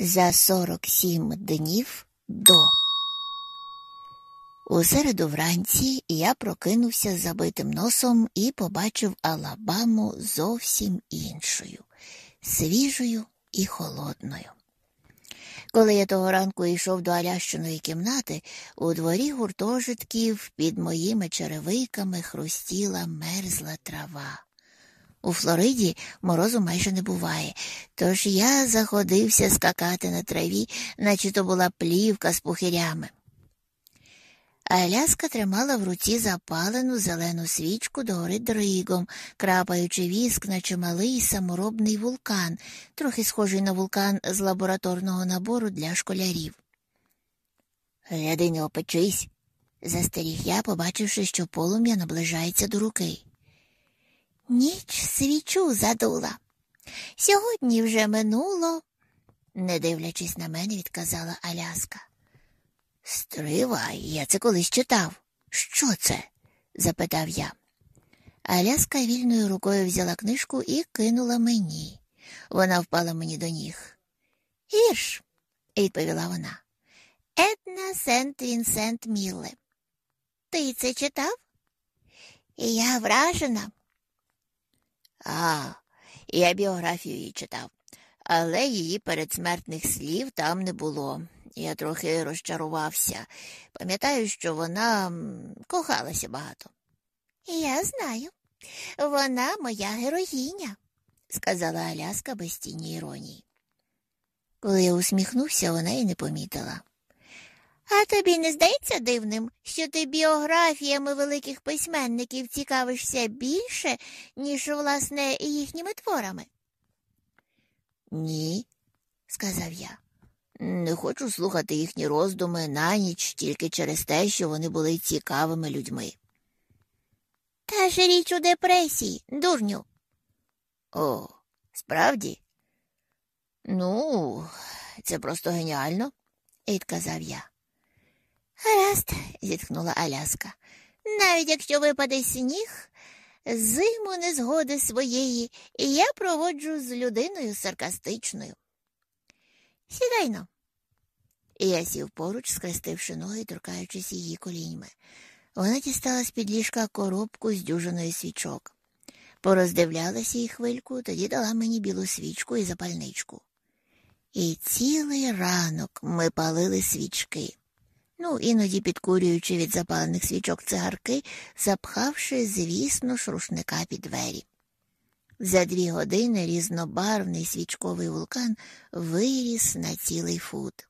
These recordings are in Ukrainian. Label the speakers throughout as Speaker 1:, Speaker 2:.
Speaker 1: За 47 днів до. У середу вранці я прокинувся з забитим носом і побачив Алабаму зовсім іншою, свіжою і холодною. Коли я того ранку йшов до Алящиної кімнати, у дворі гуртожитків під моїми черевиками хрустіла мерзла трава. У Флориді морозу майже не буває, тож я заходився скакати на траві, наче то була плівка з пухирями. Аляска тримала в руці запалену зелену свічку догори дригом, крапаючи віск, наче малий саморобний вулкан, трохи схожий на вулкан з лабораторного набору для школярів. Гляди, не опечись, застеріг я, побачивши, що полум'я наближається до руки. Ніч свічу задула. Сьогодні вже минуло, не дивлячись на мене, відказала Аляска. Стривай, я це колись читав. Що це? запитав я. Аляска вільною рукою взяла книжку і кинула мені. Вона впала мені до ніг. Вірш, відповіла вона. Една Сент Вінсент Мілле. Ти це читав? Я вражена. А, я біографію її читав, але її передсмертних слів там не було. Я трохи розчарувався. Пам'ятаю, що вона кохалася багато. Я знаю, вона моя героїня, сказала Аляска без тіні іронії. Коли я усміхнувся, вона й не помітила. А тобі не здається дивним, що ти біографіями великих письменників цікавишся більше, ніж, власне, їхніми творами? Ні, сказав я. Не хочу слухати їхні роздуми на ніч тільки через те, що вони були цікавими людьми. Та ж річ у депресії, дурню. О, справді? Ну, це просто геніально, відказав я. Гаразд, зітхнула Аляска. Навіть якщо випаде сніг, зиму незгоди своєї я проводжу з людиною саркастичною. Сідайно. І я сів поруч, скрестивши ноги, торкаючись її коліньми. Вона дістала з під ліжка коробку з дюжиною свічок. Пороздивлялася її хвильку, тоді дала мені білу свічку і запальничку. І цілий ранок ми палили свічки ну, іноді підкурюючи від запалених свічок цигарки, запхавши, звісно, ж, рушника під двері. За дві години різнобарвний свічковий вулкан виріс на цілий фут.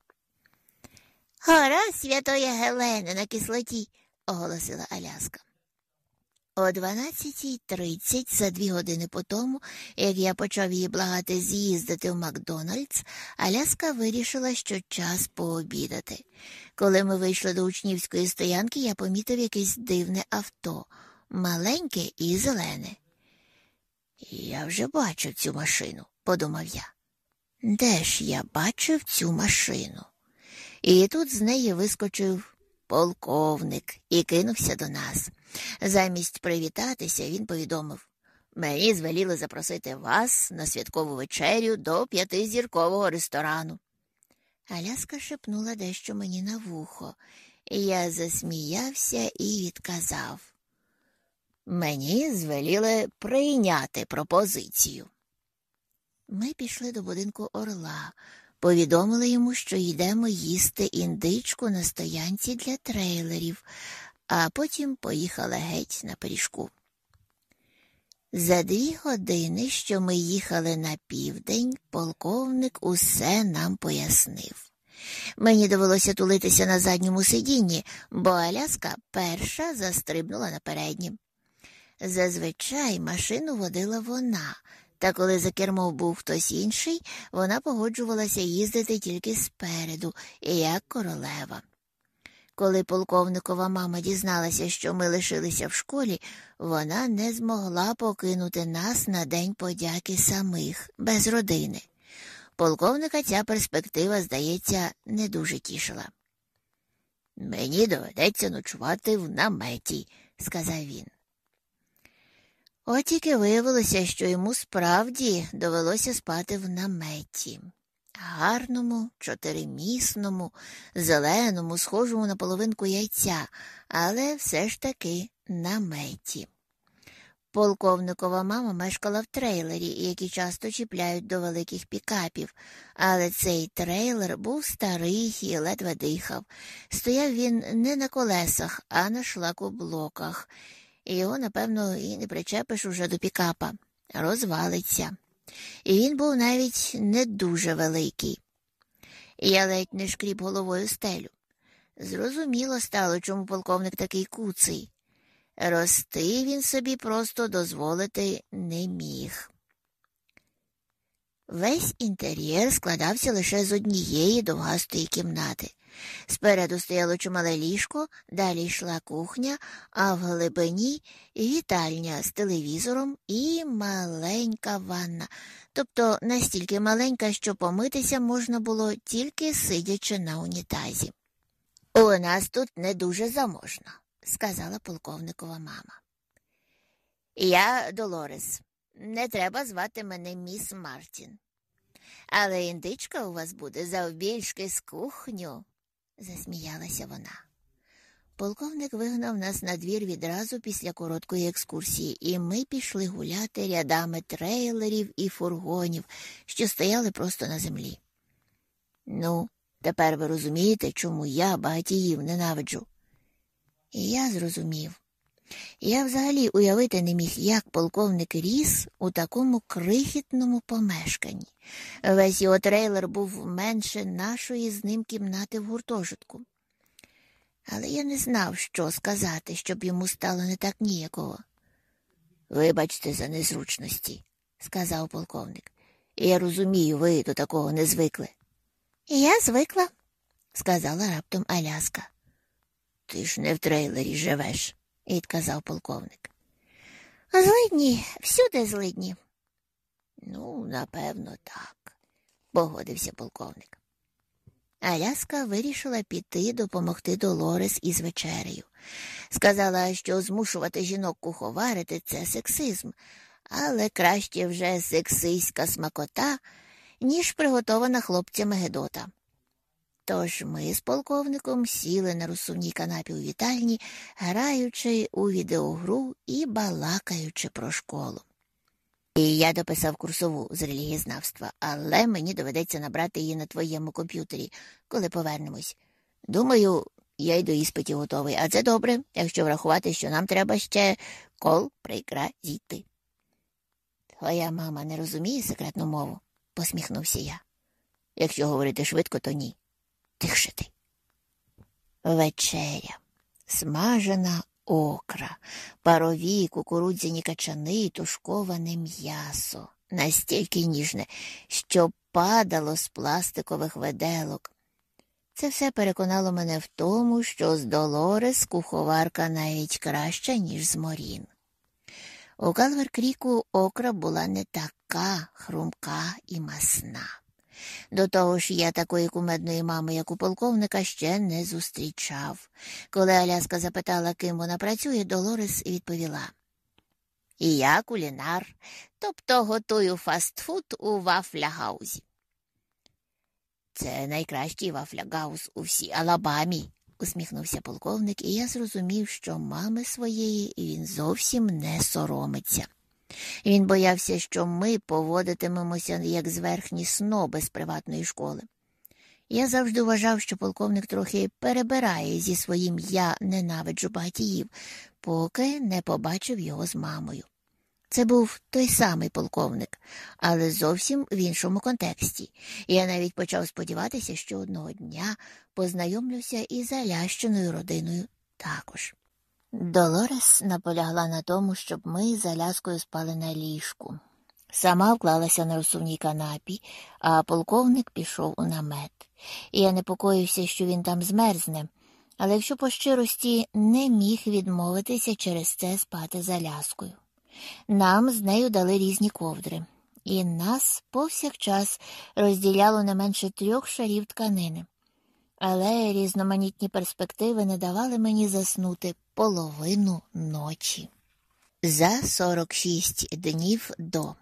Speaker 1: Гора святої Гелени на кислоті, оголосила Аляска. О 12.30, за дві години по тому, як я почав її благати з'їздити в Макдональдс, Аляска вирішила, що час пообідати. Коли ми вийшли до учнівської стоянки, я помітив якесь дивне авто, маленьке і зелене. Я вже бачив цю машину, подумав я. Де ж я бачив цю машину? І тут з неї вискочив полковник і кинувся до нас. Замість привітатися, він повідомив мені звеліли запросити вас на святкову вечерю до п'ятизіркового ресторану. Аляска шепнула дещо мені на вухо. Я засміявся і відказав. Мені звеліли прийняти пропозицію. Ми пішли до будинку орла, повідомили йому, що йдемо їсти індичку на стоянці для трейлерів, а потім поїхали геть на пиріжку. За дві години, що ми їхали на південь, полковник усе нам пояснив. Мені довелося тулитися на задньому сидінні, бо Аляска перша застрибнула на переднім. Зазвичай машину водила вона, та коли за кермом був хтось інший, вона погоджувалася їздити тільки спереду, як королева. Коли полковникова мама дізналася, що ми лишилися в школі, вона не змогла покинути нас на День подяки самих, без родини. Полковника ця перспектива, здається, не дуже тішила. Мені доведеться ночувати в наметі, сказав він. От тільки виявилося, що йому справді довелося спати в наметі. Гарному, чотиримісному, зеленому, схожому на половинку яйця, але все ж таки наметі. Полковникова мама мешкала в трейлері, які часто чіпляють до великих пікапів, але цей трейлер був старий і ледве дихав. Стояв він не на колесах, а на шлакоблоках. Його, напевно, і не причепиш уже до пікапа, розвалиться. І він був навіть не дуже великий. Я ледь не шкріб головою стелю. Зрозуміло стало, чому полковник такий куций. Рости він собі просто дозволити не міг. Весь інтер'єр складався лише з однієї довгастої кімнати. Спереду стояло чимале ліжко, далі йшла кухня, а в глибині вітальня з телевізором і маленька ванна, тобто настільки маленька, що помитися можна було тільки сидячи на унітазі. У нас тут не дуже заможно сказала полковникова мама. Я Долорес. Не треба звати мене міс Мартін. Але індичка у вас буде завбільшки з кухню, засміялася вона. Полковник вигнав нас на двір відразу після короткої екскурсії, і ми пішли гуляти рядами трейлерів і фургонів, що стояли просто на землі. Ну, тепер ви розумієте, чому я багатіїв ненавиджу. І я зрозумів. Я взагалі уявити не міг, як полковник ріс у такому крихітному помешканні. Весь його трейлер був менше нашої з ним кімнати в гуртожитку. Але я не знав, що сказати, щоб йому стало не так ніякого. Вибачте за незручності, сказав полковник. Я розумію, ви до такого не звикли. Я звикла, сказала раптом Аляска. Ти ж не в трейлері живеш, відказав полковник. Злидні, всюди злидні. Ну, напевно, так, погодився полковник. Аляска вирішила піти допомогти Долорес із вечерею. Сказала, що змушувати жінок куховарити це сексизм, але краще вже сексистська смакота, ніж приготована хлопцями Гедота. Тож ми з полковником сіли на розсувній канапі у вітальні, граючи у відеогру і балакаючи про школу. І я дописав курсову з релігієзнавства, але мені доведеться набрати її на твоєму комп'ютері, коли повернемось. Думаю, я й до іспитів готовий, а це добре, якщо врахувати, що нам треба ще кол прикразіти. Твоя мама не розуміє секретну мову, посміхнувся я. Якщо говорити швидко, то ні тихше ти. Вечеря, смажена окра, парові кукурудзяні качани, тушковане м'ясо, настільки ніжне, що падало з пластикових веделок. Це все переконало мене в тому, що з Долорес куховарка навіть краща, ніж з Морін. У Калверкріку окра була не така хрумка і масна. До того ж, я такої кумедної мами, як у полковника, ще не зустрічав. Коли Аляска запитала, ким вона працює, Долорес відповіла. І я кулінар, тобто готую фастфуд у вафлягаузі. Це найкращий вафлягаус у всій Алабамі, усміхнувся полковник, і я зрозумів, що мами своєї він зовсім не соромиться. Він боявся, що ми поводитимемося як зверхні сноби з приватної школи. Я завжди вважав, що полковник трохи перебирає зі своїм я ненавиджу багатіїв, поки не побачив його з мамою. Це був той самий полковник, але зовсім в іншому контексті. Я навіть почав сподіватися, що одного дня познайомлюся із залященою родиною також. Долорес наполягла на тому, щоб ми з Аляскою спали на ліжку. Сама вклалася на розсувній канапі, а полковник пішов у намет. І я непокоївся, що він там змерзне, але якщо по щирості не міг відмовитися через це спати з Аляскою. Нам з нею дали різні ковдри, і нас повсякчас розділяло не менше трьох шарів тканини але різноманітні перспективи не давали мені заснути половину ночі. За 46 днів до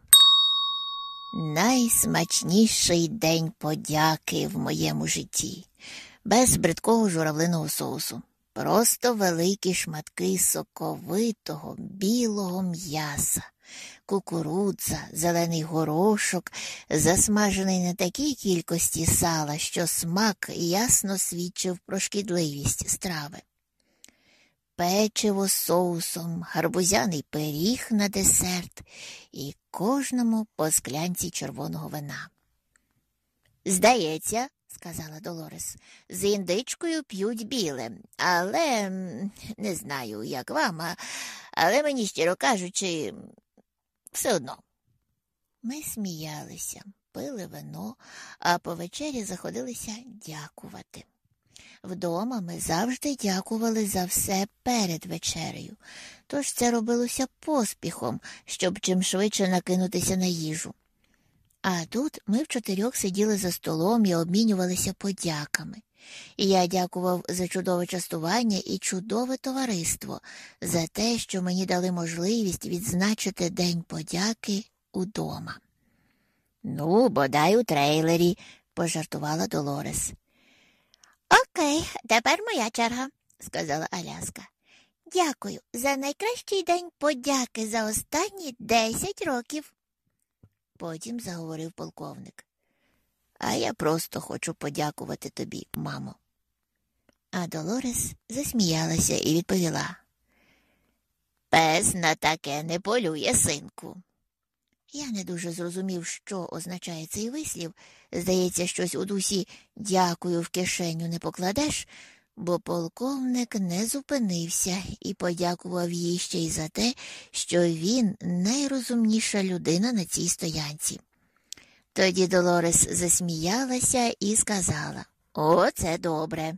Speaker 1: найсмачніший день подяки в моєму житті, без бридкого журавлиного соусу. Просто великі шматки соковитого білого м'яса, кукурудза, зелений горошок, засмажений на такій кількості сала, що смак ясно свідчив про шкідливість страви. Печиво з соусом, гарбузяний пиріг на десерт і кожному по склянці червоного вина. Здається, сказала Долорес, з індичкою п'ють біле, але не знаю, як вам, але мені, щиро кажучи, все одно. Ми сміялися, пили вино, а по вечері заходилися дякувати. Вдома ми завжди дякували за все перед вечерею, тож це робилося поспіхом, щоб чим швидше накинутися на їжу. А тут ми в чотирьох сиділи за столом і обмінювалися подяками. Я дякував за чудове частування і чудове товариство, за те, що мені дали можливість відзначити День подяки удома. Ну, бодай у трейлері, пожартувала Долорес. Окей, тепер моя черга, сказала Аляска. Дякую за найкращий день подяки за останні десять років. Потім заговорив полковник. А я просто хочу подякувати тобі, мамо. А Долорес засміялася і відповіла. Пес на таке не полює, синку. Я не дуже зрозумів, що означає цей вислів. Здається, щось у дусі дякую в кишеню не покладеш, бо полковник не зупинився і подякував їй ще й за те, що він найрозумніша людина на цій стоянці. Тоді Долорес засміялася і сказала О, це добре.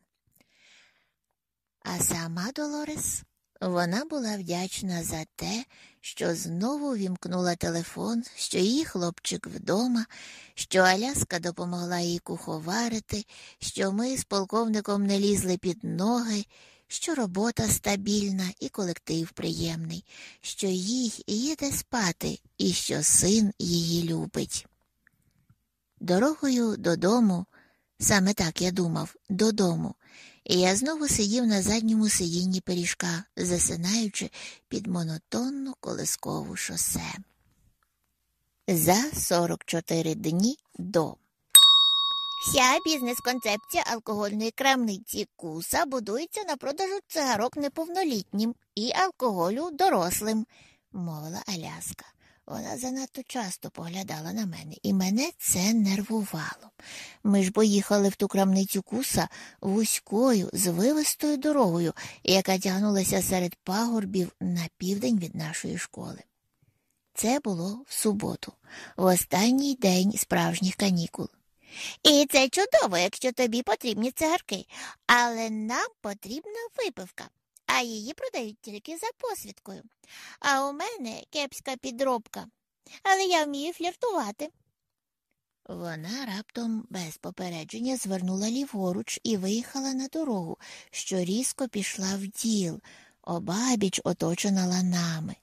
Speaker 1: А сама Долорес вона була вдячна за те, що знову вімкнула телефон, що її хлопчик вдома, що Аляска допомогла їй куховарити, що ми з полковником не лізли під ноги, що робота стабільна і колектив приємний, що їй їде спати і що син її любить. Дорогою додому, саме так я думав, додому, і я знову сидів на задньому сидінні пиріжка, засинаючи під монотонну колискову шосе. За 44 дні до. Вся бізнес-концепція алкогольної крамниці куса будується на продажу цигарок неповнолітнім і алкоголю дорослим, мовила Аляска. Вона занадто часто поглядала на мене, і мене це нервувало. Ми ж поїхали в ту крамницю куса вузькою, звивистою дорогою, яка тягнулася серед пагорбів на південь від нашої школи. Це було в суботу, в останній день справжніх канікул. І це чудово, якщо тобі потрібні цигарки, але нам потрібна випивка а її продають тільки за посвідкою. А у мене кепська підробка, але я вмію фліртувати. Вона раптом без попередження звернула ліворуч і виїхала на дорогу, що різко пішла в діл, обабіч оточена ланами.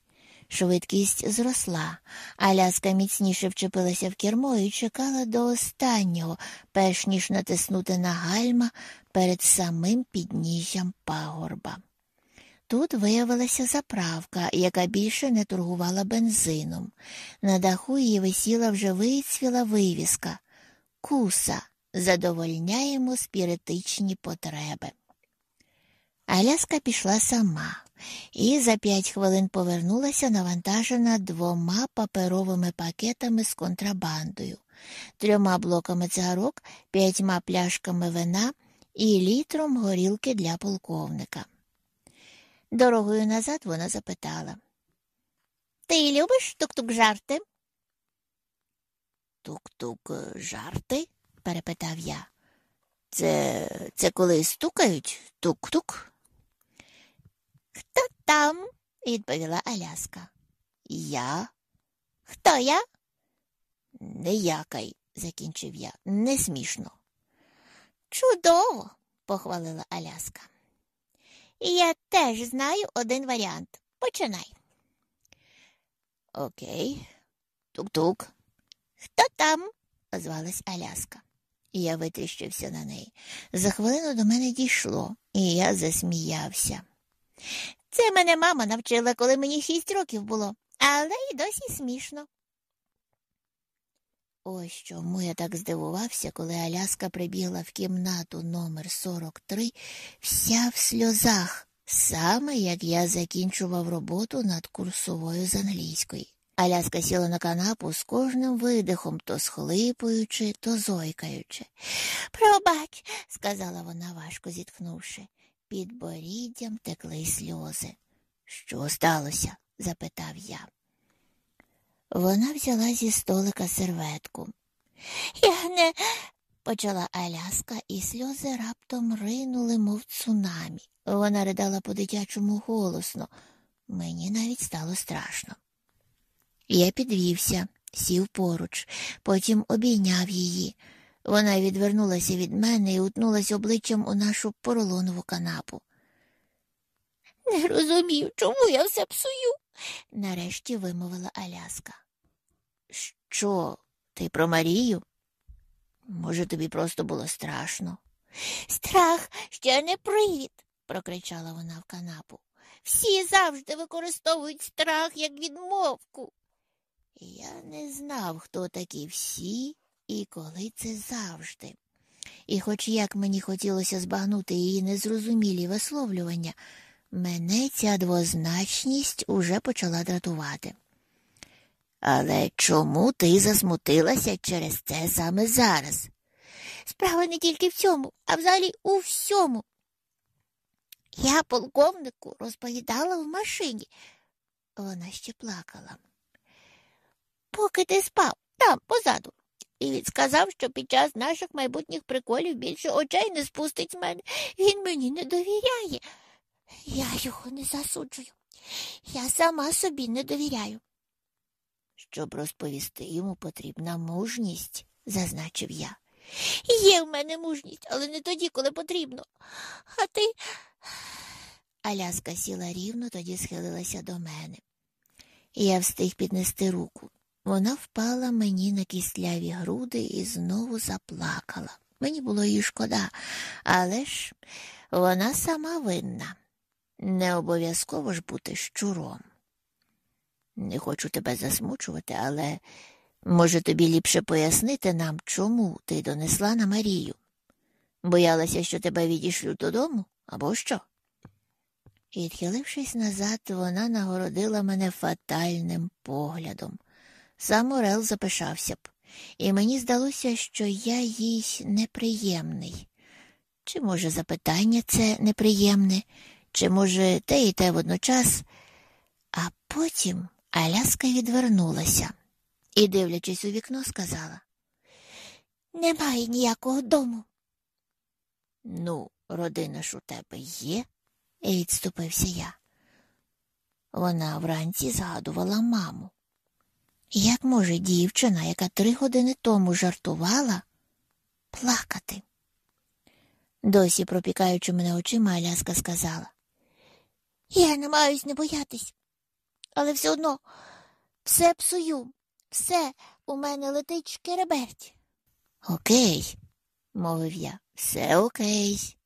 Speaker 1: Швидкість зросла, а ляска міцніше вчепилася в кермо і чекала до останнього, перш ніж натиснути на гальма перед самим підніжжям пагорба. Тут виявилася заправка, яка більше не торгувала бензином. На даху її висіла вже вицвіла вивіска Куса. Задовольняємо спіритичні потреби. Аляска пішла сама і за п'ять хвилин повернулася навантажена двома паперовими пакетами з контрабандою, трьома блоками цигарок, п'ятьма пляшками вина і літром горілки для полковника. Дорогою назад вона запитала Ти любиш тук-тук жарти? Тук-тук е, жарти? перепитав я. Це це коли стукають тук-тук? Хто там? відповіла Аляска. Я? Хто я? Не якай, закінчив я, не смішно. Чудово, похвалила Аляска. Я теж знаю один варіант. Починай. Окей. Тук-тук. Хто там? озвалась Аляска. Я витріщився на неї. За хвилину до мене дійшло, і я засміявся. Це мене мама навчила, коли мені шість років було, але й досі смішно. Ось чому я так здивувався, коли Аляска прибігла в кімнату номер 43 вся в сльозах, саме як я закінчував роботу над курсовою з англійської. Аляска сіла на канапу з кожним видихом, то схлипуючи, то зойкаючи. Пробач, сказала вона, важко зітхнувши. Під боріддям текли сльози. Що сталося? запитав я. Вона взяла зі столика серветку. Я не, почала Аляска, і сльози раптом ринули, мов цунамі. Вона ридала по дитячому голосно. Мені навіть стало страшно. Я підвівся, сів поруч, потім обійняв її. Вона відвернулася від мене і утнулася обличчям у нашу поролонову канапу. Не розумію, чому я все псую, нарешті вимовила Аляска. Що, ти про Марію? Може, тобі просто було страшно? Страх ще не привід, прокричала вона в канапу. Всі завжди використовують страх як відмовку. Я не знав, хто такі всі і коли це завжди. І, хоч як мені хотілося збагнути її незрозумілі висловлювання, мене ця двозначність уже почала дратувати. Але чому ти засмутилася через це саме зараз? Справа не тільки в цьому, а взагалі у всьому. Я полковнику розповідала в машині. Вона ще плакала. Поки ти спав, там, позаду. І він сказав, що під час наших майбутніх приколів більше очей не спустить з мене. Він мені не довіряє. Я його не засуджую. Я сама собі не довіряю. Щоб розповісти йому потрібна мужність, зазначив я. Є в мене мужність, але не тоді, коли потрібно. А ти. Аляска сіла рівно, тоді схилилася до мене. Я встиг піднести руку. Вона впала мені на кисляві груди і знову заплакала. Мені було її шкода, але ж вона сама винна. Не обов'язково ж бути щуром. Не хочу тебе засмучувати, але може тобі ліпше пояснити нам, чому ти донесла на Марію? Боялася, що тебе відішлють додому, або що? Відхилившись назад, вона нагородила мене фатальним поглядом. Сам Орел запишався б, і мені здалося, що я їй неприємний. Чи, може, запитання це неприємне, чи, може, те і те водночас, а потім Аляска відвернулася і, дивлячись у вікно, сказала Немає ніякого дому. Ну, родина ж у тебе є, і відступився я. Вона вранці згадувала маму. Як може дівчина, яка три години тому жартувала, плакати? Досі, пропікаючи мене очима, Аляска сказала Я намагаюсь не боятись, але все одно все псую, все у мене летить шкереберть. Окей, мовив я, все окей.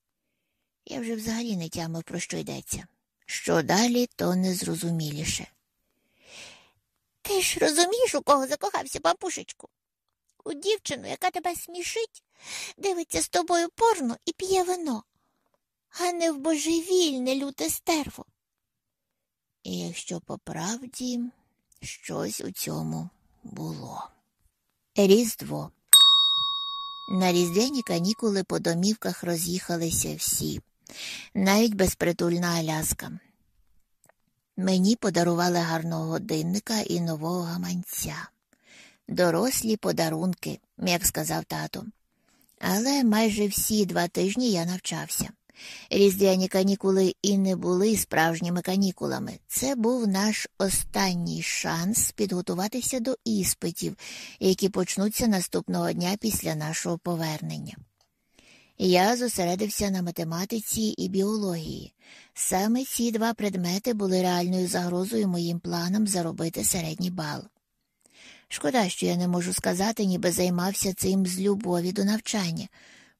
Speaker 1: Я вже взагалі не тямив, про що йдеться. Що далі, то незрозуміліше. Ти ж розумієш, у кого закохався папушечку? У дівчину, яка тебе смішить, дивиться з тобою порно і п'є вино, а не в божевільне люте стерво. І якщо по правді щось у цьому було. Різдво. На різдвяні канікули по домівках роз'їхалися всі, навіть безпритульна Аляска. Мені подарували гарного годинника і нового гаманця. Дорослі подарунки, як сказав тато. Але майже всі два тижні я навчався. Різдвяні канікули і не були справжніми канікулами. Це був наш останній шанс підготуватися до іспитів, які почнуться наступного дня після нашого повернення. Я зосередився на математиці і біології. Саме ці два предмети були реальною загрозою моїм планам заробити середній бал. Шкода, що я не можу сказати, ніби займався цим з любові до навчання.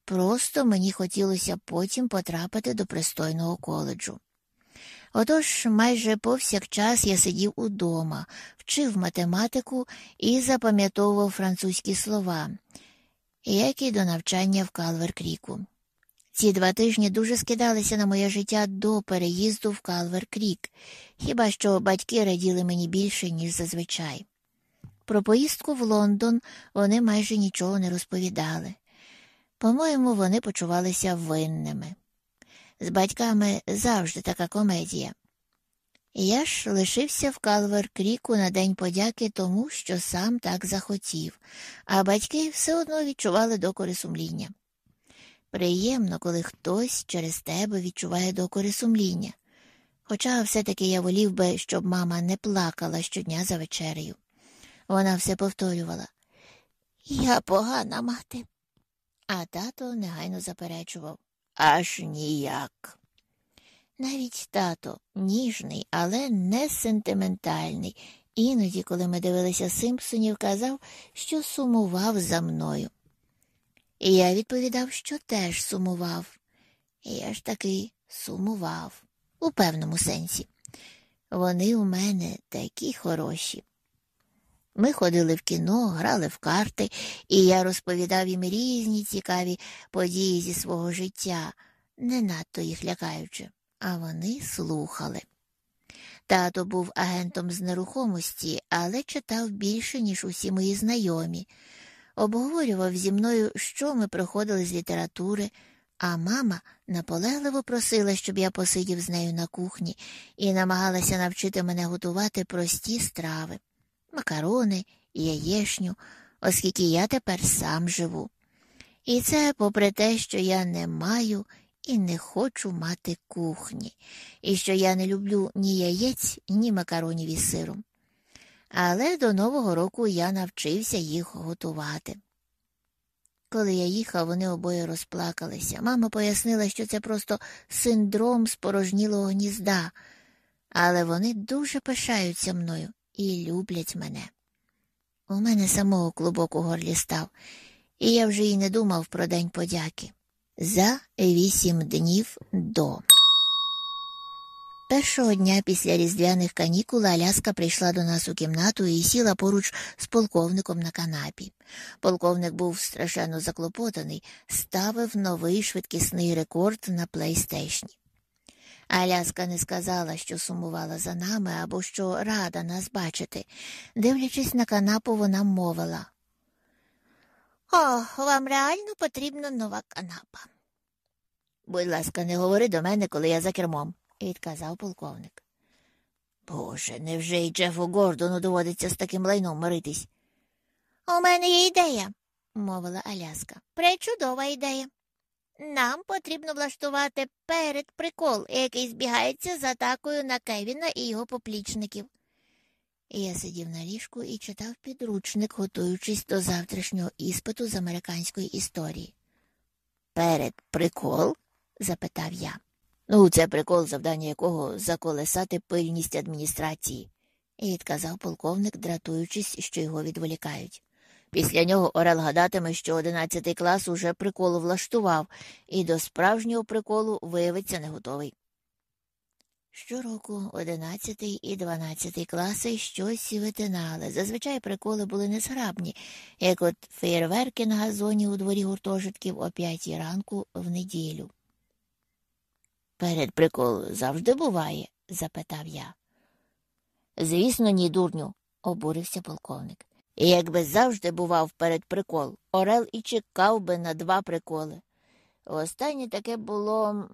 Speaker 1: Просто мені хотілося потім потрапити до пристойного коледжу. Отож майже повсякчас я сидів удома, вчив математику і запам'ятовував французькі слова, як і до навчання в Калвер-Кріку. Ці два тижні дуже скидалися на моє життя до переїзду в Калвер-Крік, хіба що батьки раділи мені більше, ніж зазвичай. Про поїздку в Лондон вони майже нічого не розповідали. По-моєму, вони почувалися винними. З батьками завжди така комедія. Я ж лишився в Калвер Кріку на День подяки тому, що сам так захотів, а батьки все одно відчували докори сумління. Приємно, коли хтось через тебе відчуває докори сумління. Хоча все-таки я волів би, щоб мама не плакала щодня за вечерею. Вона все повторювала Я погана мати. А тато негайно заперечував аж ніяк. Навіть тато ніжний, але не сентиментальний. Іноді, коли ми дивилися Симпсонів, казав, що сумував за мною. І я відповідав, що теж сумував. І я ж таки сумував у певному сенсі. Вони у мене такі хороші. Ми ходили в кіно, грали в карти, і я розповідав їм різні цікаві події зі свого життя, не надто їх лякаючи, а вони слухали. Тато був агентом з нерухомості, але читав більше, ніж усі мої знайомі, обговорював зі мною, що ми проходили з літератури, а мама наполегливо просила, щоб я посидів з нею на кухні і намагалася навчити мене готувати прості страви макарони, яєшню, оскільки я тепер сам живу. І це попри те, що я не маю і не хочу мати кухні, і що я не люблю ні яєць, ні макаронів із сиром. Але до Нового року я навчився їх готувати. Коли я їхав, вони обоє розплакалися. Мама пояснила, що це просто синдром спорожнілого гнізда, але вони дуже пишаються мною і люблять мене. У мене самого клубок у горлі став, і я вже й не думав про День подяки. За вісім днів до. Першого дня після різдвяних канікул Аляска прийшла до нас у кімнату і сіла поруч з полковником на канапі. Полковник був страшенно заклопотаний, ставив новий швидкісний рекорд на плейстейшні. Аляска не сказала, що сумувала за нами або що рада нас бачити. Дивлячись на канапу, вона мовила. О, вам реально потрібна нова канапа. Будь ласка, не говори до мене, коли я за кермом, відказав полковник. Боже, невже й Джефу Гордону доводиться з таким лайном миритись? У мене є ідея, мовила Аляска. Пречудова ідея. Нам потрібно влаштувати передприкол, який збігається з атакою на Кевіна і його поплічників. Я сидів на ліжку і читав підручник, готуючись до завтрашнього іспиту з американської історії. Передприкол? запитав я. Ну, це прикол, завдання якого заколесати пильність адміністрації, відказав полковник, дратуючись, що його відволікають. Після нього Орел гадатиме, що одинадцятий клас уже приколу влаштував, і до справжнього приколу виявиться не готовий. Щороку одинадцятий і дванадцятий класи щось витинали. Зазвичай приколи були незграбні, як от феєрверки на газоні у дворі гуртожитків о п'ятій ранку в неділю. Перед прикол завжди буває? запитав я. Звісно, ні, дурню, обурився полковник. І якби завжди бував перед прикол, Орел і чекав би на два приколи. Останнє таке було.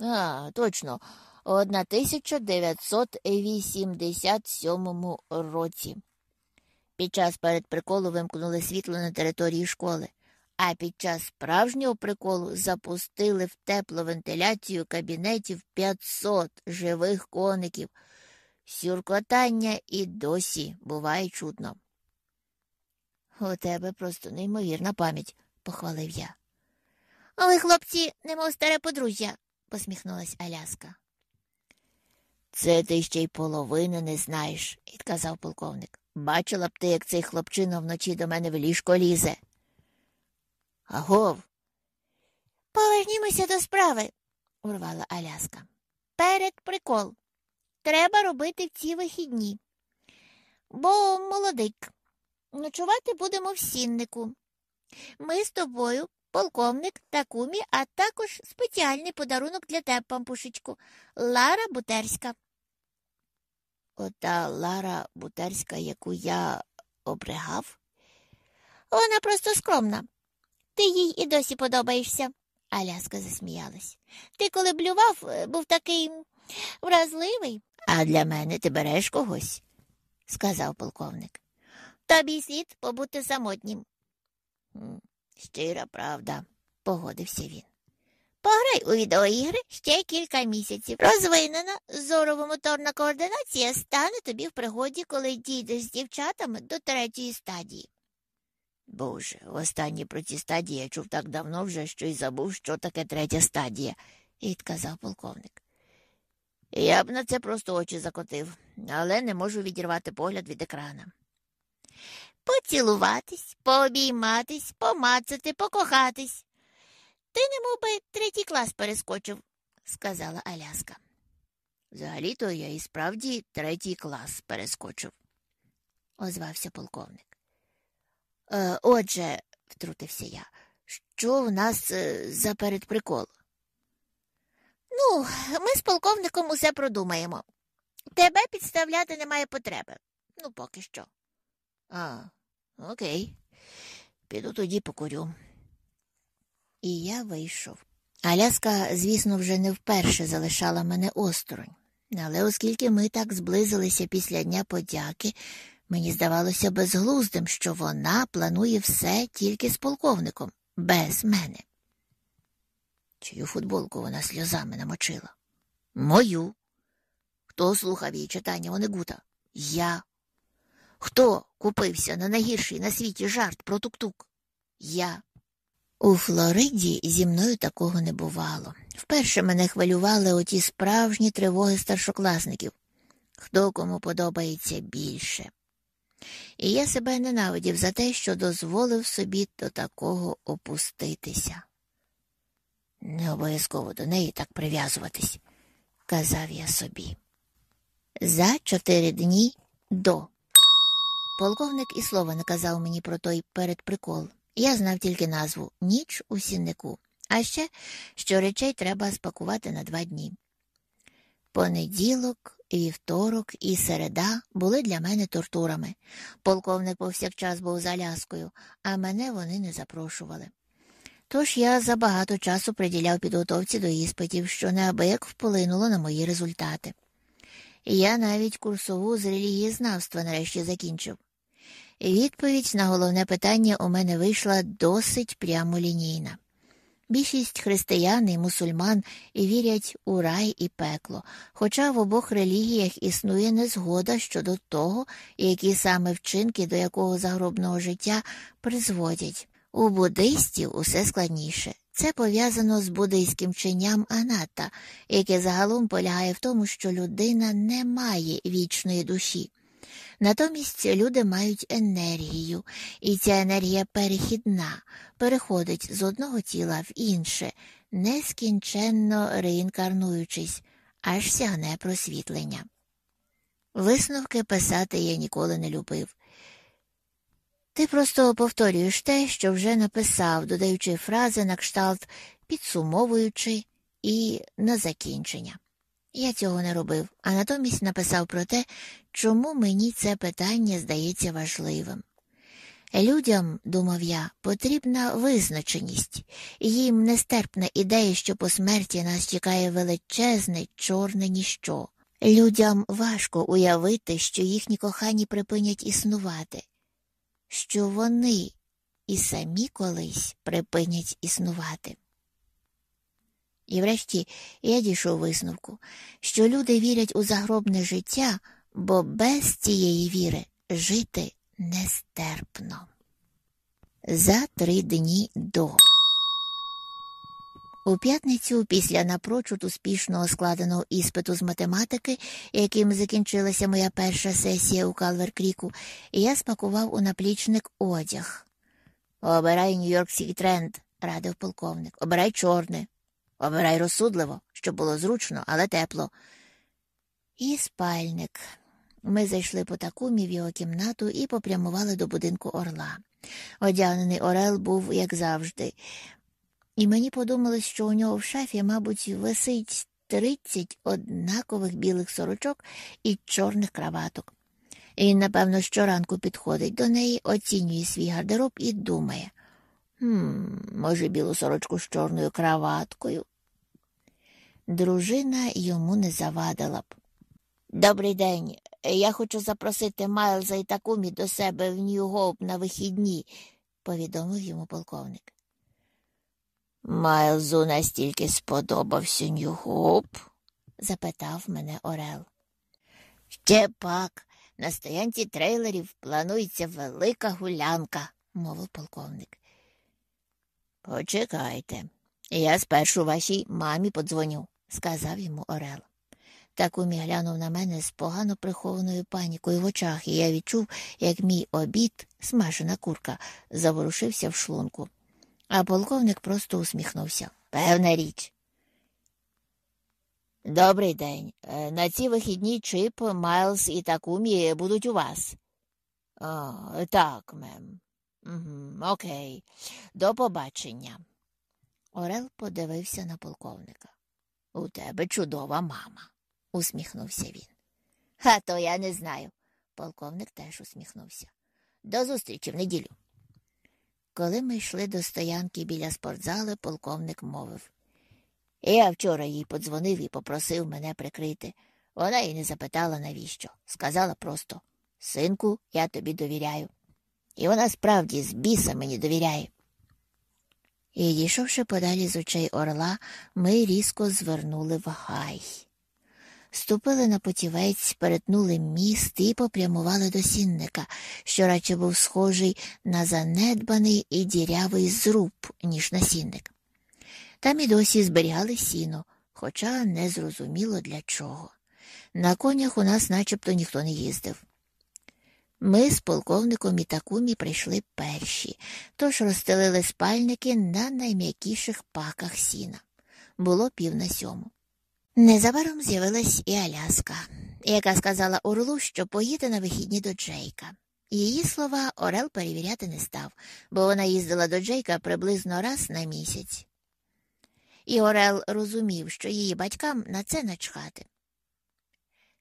Speaker 1: А, точно, у 1987 році. Під час передприколу вимкнули світло на території школи, а під час справжнього приколу запустили в теплу вентиляцію кабінетів 500 живих коників. Сюркотання і досі буває чутно. У тебе просто неймовірна пам'ять, похвалив я. А ви, хлопці, немов старе подружжя, посміхнулась Аляска. Це ти ще й половини не знаєш, відказав полковник. Бачила б ти, як цей хлопчина вночі до мене в ліжко лізе. Агов. Повернімося до справи, урвала Аляска. Перед прикол. Треба робити в ці вихідні. Бо молодик. Ночувати будемо в сіннику. Ми з тобою, полковник та кумі, а також спеціальний подарунок для тебе, пампушечку, Лара Бутерська. Ота Лара Бутерська, яку я обригав, вона просто скромна. Ти їй і досі подобаєшся. Аляска засміялась. Ти, коли блював, е, був такий вразливий. А для мене ти береш когось, сказав полковник. Тобі слід побути самотнім. Щира правда, погодився він. Пограй у відеоігри ще кілька місяців. Розвинена зорово-моторна координація стане тобі в пригоді, коли дійдеш з дівчатами до третьої стадії. Боже, останні про ці стадії я чув так давно вже, що й забув, що таке третя стадія, відказав полковник. Я б на це просто очі закотив, але не можу відірвати погляд від екрана. Поцілуватись, пообійматись, помацати, покохатись. Ти немов би третій клас перескочив, сказала Аляска. Взагалі-то я і справді третій клас перескочив, озвався полковник. Е, Отже, втрутився я, що в нас е, за передприкол? Ну, ми з полковником усе продумаємо. Тебе підставляти немає потреби. Ну, поки що. А, окей. Піду тоді покурю. І я вийшов. Аляска, звісно, вже не вперше залишала мене осторонь, але оскільки ми так зблизилися після Дня подяки, мені здавалося безглуздим, що вона планує все тільки з полковником, без мене. Чию футболку вона сльозами намочила? Мою. Хто слухав її читання Онегута? Я. Хто купився на найгірший на світі жарт про тук-тук? Я. У Флориді зі мною такого не бувало. Вперше мене хвилювали оті справжні тривоги старшокласників, хто кому подобається більше. І я себе ненавидів за те, що дозволив собі до такого опуститися. Не обов'язково до неї так прив'язуватись, казав я собі. За чотири дні до. Полковник і слова не казав мені про той передприкол. Я знав тільки назву Ніч у сіннику, а ще що речей треба спакувати на два дні. Понеділок, вівторок і середа були для мене тортурами. Полковник повсякчас був за ляскою, а мене вони не запрошували. Тож я забагато часу приділяв підготовці до іспитів, що неабияк вплинуло на мої результати. Я навіть курсову з релігієзнавства нарешті закінчив. Відповідь на головне питання у мене вийшла досить прямолінійна. Більшість християн і мусульман вірять у рай і пекло, хоча в обох релігіях існує незгода щодо того, які саме вчинки до якого загробного життя призводять. У буддистів усе складніше. Це пов'язано з буддийським вченням аната, яке загалом полягає в тому, що людина не має вічної душі. Натомість люди мають енергію, і ця енергія перехідна, переходить з одного тіла в інше, нескінченно реінкарнуючись, аж сягне просвітлення. Висновки писати я ніколи не любив. Ти просто повторюєш те, що вже написав, додаючи фрази на кшталт, підсумовуючи і на закінчення. Я цього не робив, а натомість написав про те, чому мені це питання здається важливим. Людям, думав я, потрібна визначеність, їм нестерпна ідея, що по смерті нас чекає величезне, чорне ніщо. Людям важко уявити, що їхні кохані припинять існувати, що вони і самі колись припинять існувати. І врешті я дійшов висновку, що люди вірять у загробне життя, бо без цієї віри жити нестерпно. За три дні до. У п'ятницю, після напрочуд успішного складеного іспиту з математики, яким закінчилася моя перша сесія у Калверкріку, я спакував у наплічник одяг. Обирай Нью-Йоркський тренд, радив полковник. Обирай чорне, обирай розсудливо, щоб було зручно, але тепло. І спальник. Ми зайшли по такумі в його кімнату і попрямували до будинку орла. Одягнений Орел був, як завжди, і мені подумалось, що у нього в шафі, мабуть, висить тридцять однакових білих сорочок і чорних краваток. І він, напевно, щоранку підходить до неї, оцінює свій гардероб і думає «Хм, може, білу сорочку з чорною краваткою. Дружина йому не завадила б. Добрий день. Я хочу запросити Майлза і Такумі до себе в Нью-Гоуп на вихідні, повідомив йому полковник. Майлзу настільки сподобався Нью-Гоуп? запитав мене Орел. Ще пак, на стоянці трейлерів планується велика гулянка, мовив полковник. Почекайте, я спершу вашій мамі подзвоню, сказав йому Орел. Такумі глянув на мене з погано прихованою панікою в очах, і я відчув, як мій обід, смажена курка, заворушився в шлунку. А полковник просто усміхнувся. Певна річ. Добрий день. Е, на ці вихідні Чип, Майлз і Такумі будуть у вас. О, так, мем. Угу, Окей. До побачення. Орел подивився на полковника. У тебе чудова мама усміхнувся він. А то я не знаю. Полковник теж усміхнувся. До зустрічі в неділю. Коли ми йшли до стоянки біля спортзали, полковник мовив. Я вчора їй подзвонив і попросив мене прикрити. Вона й не запитала, навіщо. Сказала просто Синку, я тобі довіряю. І вона справді з біса мені довіряє. І, дійшовши подалі з очей орла, ми різко звернули в гай ступили на потівець, перетнули міст і попрямували до сінника, що радше був схожий на занедбаний і дірявий зруб, ніж на сінник. Там і досі зберігали сіно, хоча не зрозуміло для чого. На конях у нас начебто ніхто не їздив. Ми з полковником і такумі прийшли перші, тож розстелили спальники на найм'якіших паках сіна. Було пів на сьому. Незабаром з'явилась і Аляска, яка сказала Орлу, що поїде на вихідні до Джейка. Її слова Орел перевіряти не став, бо вона їздила до Джейка приблизно раз на місяць. І Орел розумів, що її батькам на це начхати.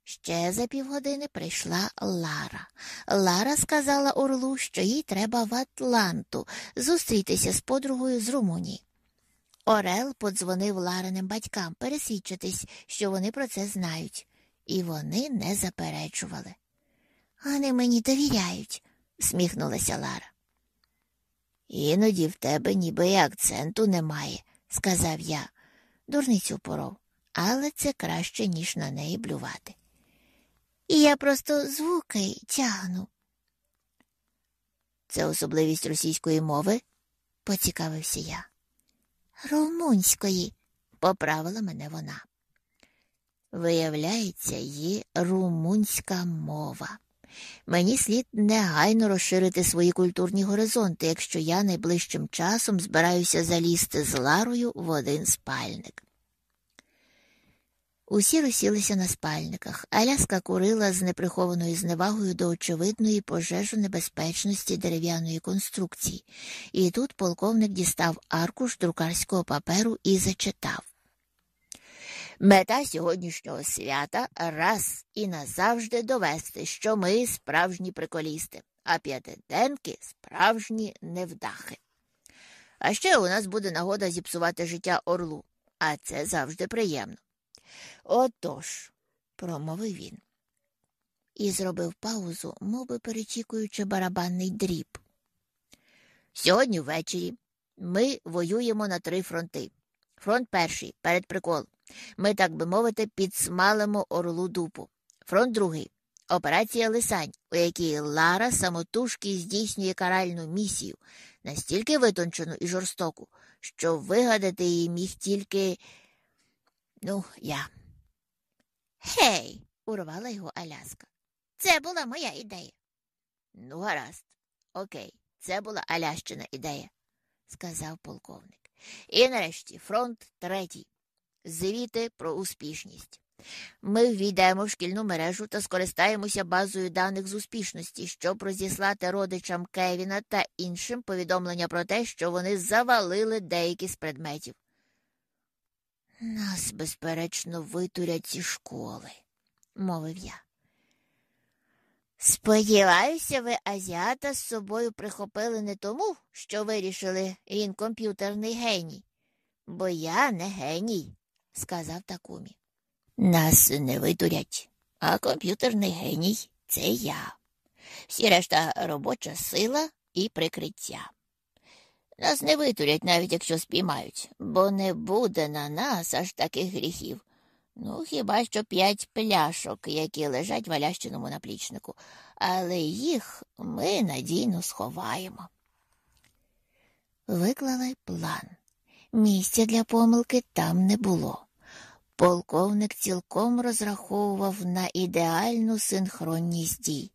Speaker 1: Ще за півгодини прийшла Лара. Лара сказала Орлу, що їй треба в Атланту зустрітися з подругою з Румунії. Орел подзвонив Лариним батькам пересвідчитись, що вони про це знають, і вони не заперечували. Вони мені довіряють, сміхнулася Лара. Іноді в тебе ніби і акценту немає, сказав я. Дурницю поров, але це краще, ніж на неї блювати. І я просто звуки тягну. Це особливість російської мови, поцікавився я. Румунської, поправила мене вона. Виявляється, її румунська мова. Мені слід негайно розширити свої культурні горизонти, якщо я найближчим часом збираюся залізти з Ларою в один спальник. Усі розсілися на спальниках, Аляска курила з неприхованою зневагою до очевидної пожежонебезпечності дерев'яної конструкції, і тут полковник дістав аркуш друкарського паперу і зачитав. Мета сьогоднішнього свята раз і назавжди довести, що ми справжні приколісти, а п'ятиденки справжні невдахи. А ще у нас буде нагода зіпсувати життя орлу, а це завжди приємно. Отож, промовив він і зробив паузу, мов перечікуючи барабанний дріб. Сьогодні ввечері ми воюємо на три фронти. Фронт перший перед прикол. Ми, так би мовити, підсмалимо орлу дупу. Фронт другий операція Лисань, у якій Лара самотужки здійснює каральну місію, настільки витончену і жорстоку, що вигадати її міг тільки. Ну, я. Гей, урвала його Аляска. Це була моя ідея. Ну, гаразд, окей, це була Алящина ідея, сказав полковник. І нарешті фронт третій. Звіти про успішність. Ми ввійдемо в шкільну мережу та скористаємося базою даних з успішності, щоб розіслати родичам Кевіна та іншим повідомлення про те, що вони завалили деякі з предметів. Нас, безперечно, витурять зі школи, мовив я. Сподіваюся, ви азіата з собою прихопили не тому, що вирішили він комп'ютерний геній, бо я не геній, сказав Такумі. Нас не видурять, а комп'ютерний геній це я. Всі решта робоча сила і прикриття. Нас не витурять, навіть якщо спіймають, бо не буде на нас аж таких гріхів. Ну, хіба що п'ять пляшок, які лежать в алящиному наплічнику, але їх ми надійно сховаємо. Виклали план. Місця для помилки там не було. Полковник цілком розраховував на ідеальну синхронність дій.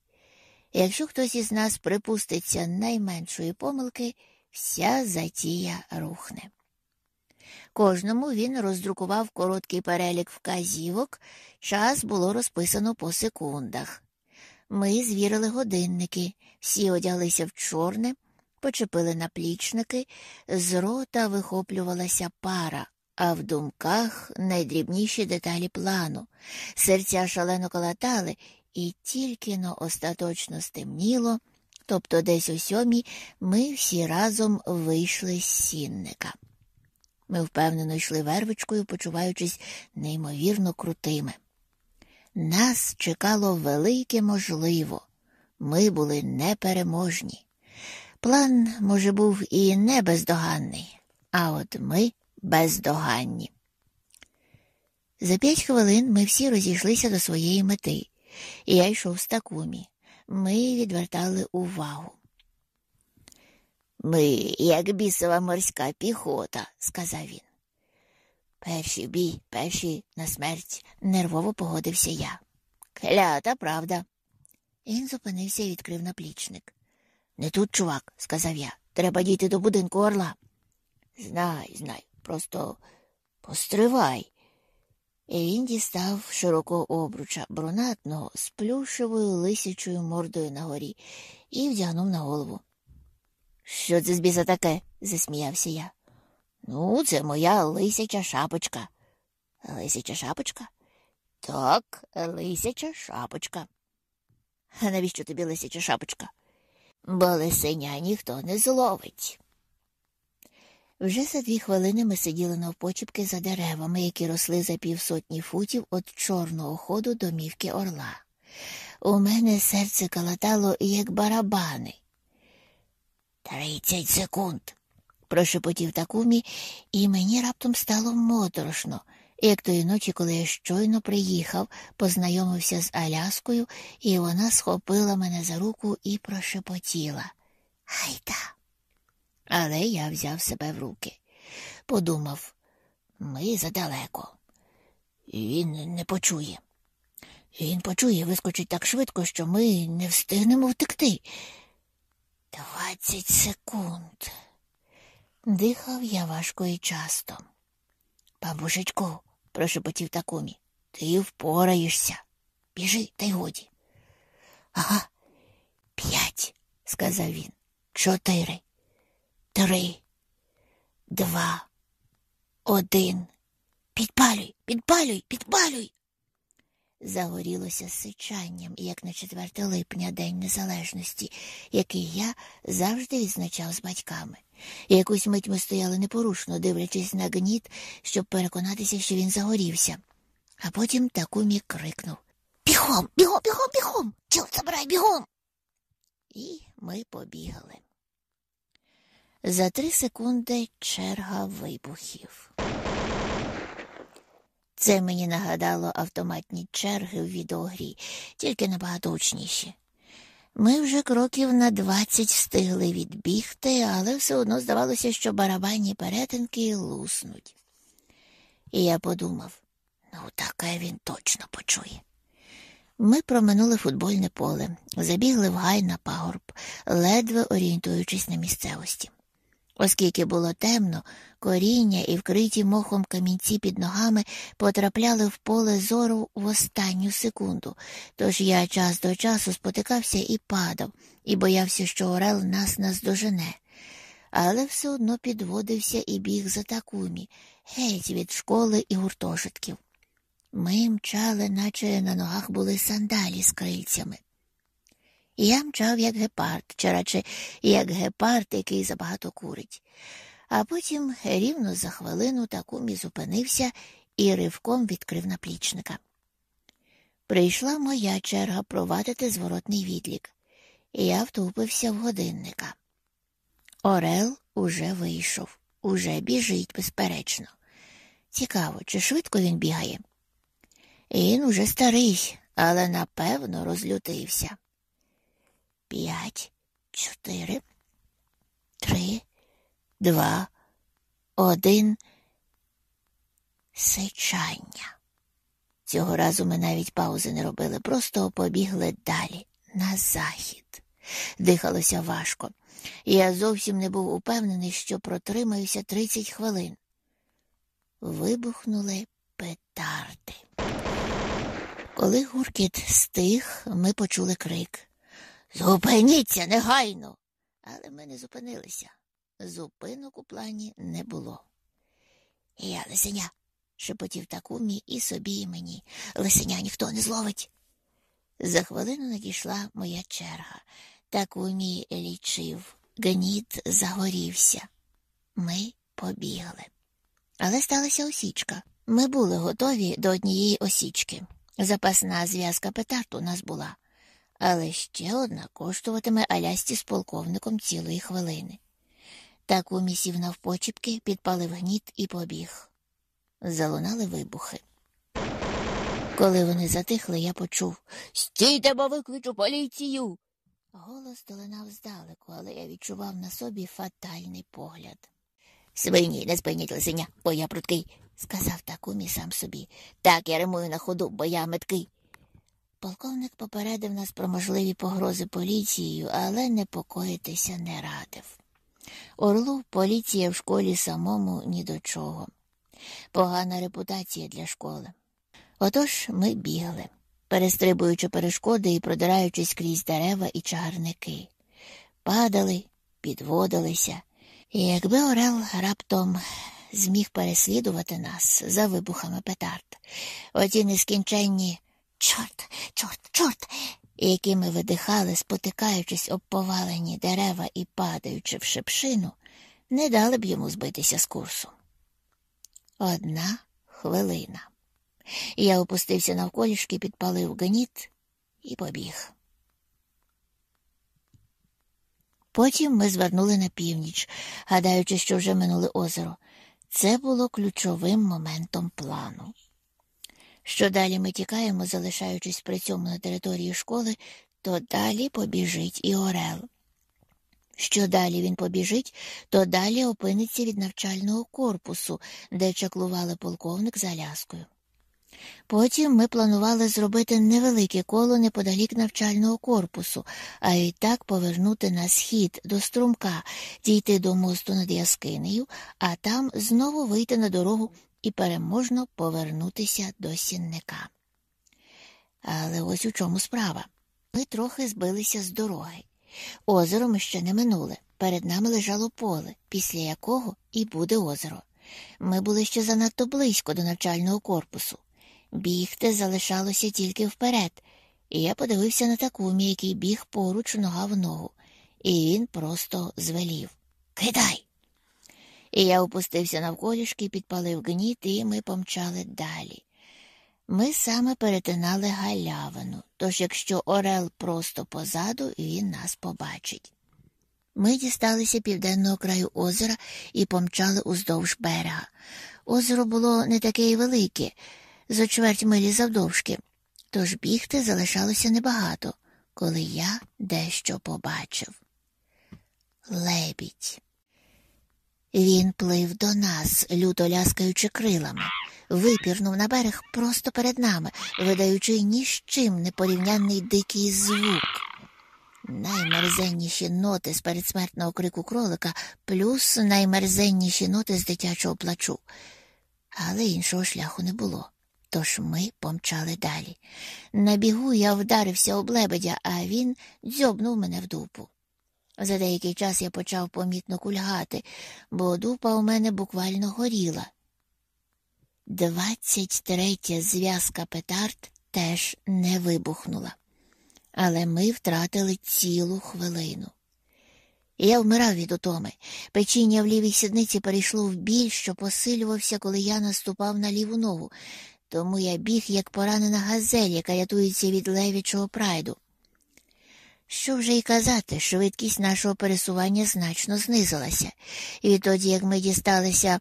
Speaker 1: Якщо хтось із нас припуститься найменшої помилки, вся затія рухне. Кожному він роздрукував короткий перелік вказівок, час було розписано по секундах. Ми звірили годинники, всі одяглися в чорне, почепили наплічники, з рота вихоплювалася пара, а в думках найдрібніші деталі плану. Серця шалено калатали, і тільки но остаточно стемніло, тобто десь о сьомій ми всі разом вийшли з сінника. Ми впевнено йшли вервичкою, почуваючись неймовірно крутими. Нас чекало велике можливо. Ми були непереможні. План, може, був і не бездоганний, а от ми бездоганні. За п'ять хвилин ми всі розійшлися до своєї мети, і я йшов з такумі. Ми відвертали увагу. Ми, як бісова морська піхота, сказав він. Перший бій, перший на смерть, нервово погодився я. Клята правда. Він зупинився і відкрив наплічник. Не тут, чувак, сказав я. Треба дійти до будинку орла. Знай, знай, просто постривай. Він дістав широкого обруча брунатного з плюшевою лисячою мордою на горі і вдягнув на голову. Що це з біса таке? засміявся я. Ну, це моя лисяча шапочка. Лисяча шапочка? Так, лисяча шапочка. А навіщо тобі лисяча шапочка? Бо лисеня ніхто не зловить. Вже за дві хвилини ми сиділи навпочіпки за деревами, які росли за півсотні футів від чорного ходу домівки орла. У мене серце калатало, як барабани. Тридцять секунд. прошепотів такумі, і мені раптом стало моторошно, як тої ночі, коли я щойно приїхав, познайомився з Аляскою, і вона схопила мене за руку і прошепотіла. Гайда. Але я взяв себе в руки. Подумав, ми задалеко. Він не почує. Він почує, вискочить так швидко, що ми не встигнемо втекти. Двадцять секунд. Дихав я важко і часто. Бабушечку, прошепотів такумі, ти впораєшся. Біжи, та й годі. Ага, п'ять, сказав він. Чотири, три, два, один. Підпалюй, підпалюй, підпалюй загорілося сичанням, як на 4 липня День Незалежності, який я завжди відзначав з батьками. І якусь мить ми стояли непорушно, дивлячись на гніт, щоб переконатися, що він загорівся. А потім Такумі крикнув Бігом, бігом, бігом, бігом! Чіл, забирай, бігом! І ми побігали. За три секунди черга вибухів. Це мені нагадало автоматні черги в відеогрі, тільки набагато гучніші. Ми вже кроків на двадцять встигли відбігти, але все одно здавалося, що барабанні перетинки луснуть. І я подумав ну, таке він точно почує. Ми проминули футбольне поле, забігли в гай на пагорб, ледве орієнтуючись на місцевості. Оскільки було темно, коріння і вкриті мохом камінці під ногами потрапляли в поле зору в останню секунду, тож я час до часу спотикався і падав, і боявся, що Орел нас наздожене. Але все одно підводився і біг за такумі, геть від школи і гуртожитків. Ми мчали, наче на ногах були сандалі з крильцями. Я мчав, як гепард, чи радше як гепард, який забагато курить. А потім рівно за хвилину такумі зупинився і ривком відкрив наплічника. Прийшла моя черга провадити зворотний відлік, я втупився в годинника. Орел уже вийшов, уже біжить, безперечно. Цікаво, чи швидко він бігає? Він уже старий, але напевно розлютився. П'ять, чотири, три, два, один. Сичання. Цього разу ми навіть паузи не робили, просто побігли далі, на захід. Дихалося важко. Я зовсім не був упевнений, що протримаюся тридцять хвилин. Вибухнули петарди. Коли гуркіт стих, ми почули крик. Зупиніться негайно. Але ми не зупинилися. Зупинок у плані не було. Я лисеня, шепотів такумі і собі, і мені. Лисеня ніхто не зловить. За хвилину надійшла моя черга. Такумі лічив. Гніт загорівся. Ми побігли. Але сталася осічка. Ми були готові до однієї осічки. Запасна зв'язка петард у нас була, але ще одна коштуватиме алясті з полковником цілої хвилини. Так умісів навпочіпки, підпалив гніт і побіг. Залунали вибухи. Коли вони затихли, я почув Стійте, бо викличу поліцію. Голос долинав здалеку, але я відчував на собі фатальний погляд. Свині, не спиніть лисеня, бо я прудкий сказав такумі сам собі. Так я римую на ходу, бо я меткий. Полковник попередив нас про можливі погрози поліцією, але непокоїтися не радив. Орлу поліція в школі самому ні до чого. Погана репутація для школи. Отож ми бігли, перестрибуючи перешкоди і продираючись крізь дерева і чагарники. Падали, підводилися, і якби Орел раптом зміг переслідувати нас за вибухами петард. Оті нескінченні чорт, чорт, чорт, які ми видихали, спотикаючись об повалені дерева і падаючи в шипшину, не дали б йому збитися з курсу. Одна хвилина. Я опустився навколішки, підпалив гніт і побіг. Потім ми звернули на північ, гадаючи, що вже минули озеро. Це було ключовим моментом плану. Що далі ми тікаємо, залишаючись при цьому на території школи, то далі побіжить і Орел. Що далі він побіжить, то далі опиниться від навчального корпусу, де чаклували полковник з Аляскою. Потім ми планували зробити невелике коло неподалік навчального корпусу, а й так повернути на схід до струмка, дійти до мосту над яскинею, а там знову вийти на дорогу і переможно повернутися до сінника. Але ось у чому справа. Ми трохи збилися з дороги. Озеро ми ще не минули. Перед нами лежало поле, після якого і буде озеро. Ми були ще занадто близько до навчального корпусу. Бігти залишалося тільки вперед, і я подивився на такумі, який біг поруч нога в ногу, і він просто звелів Кидай. І я опустився навколішки, підпалив гніт, і ми помчали далі. Ми саме перетинали галявину, тож якщо Орел просто позаду, він нас побачить. Ми дісталися південного краю озера і помчали уздовж берега. Озеро було не таке й велике зо чверть милі завдовжки, тож бігти залишалося небагато. коли я дещо побачив. Лебідь. Він плив до нас, люто ляскаючи крилами, випірнув на берег просто перед нами, видаючи ні з чим непорівнянний дикий звук. Наймерзенніші ноти з передсмертного крику кролика, плюс наймерзенніші ноти з дитячого плачу. Але іншого шляху не було. Тож ми помчали далі. На бігу я вдарився об лебедя, а він дзьобнув мене в дупу. За деякий час я почав помітно кульгати, бо дупа у мене буквально горіла. Двадцять третя зв'язка петард теж не вибухнула, але ми втратили цілу хвилину. Я вмирав від утоми. Печіння в лівій сідниці перейшло в біль, що посилювався, коли я наступав на ліву ногу, тому я біг, як поранена газель, яка рятується від левічого прайду. Що вже й казати, швидкість нашого пересування значно знизилася, і відтоді, як ми дісталися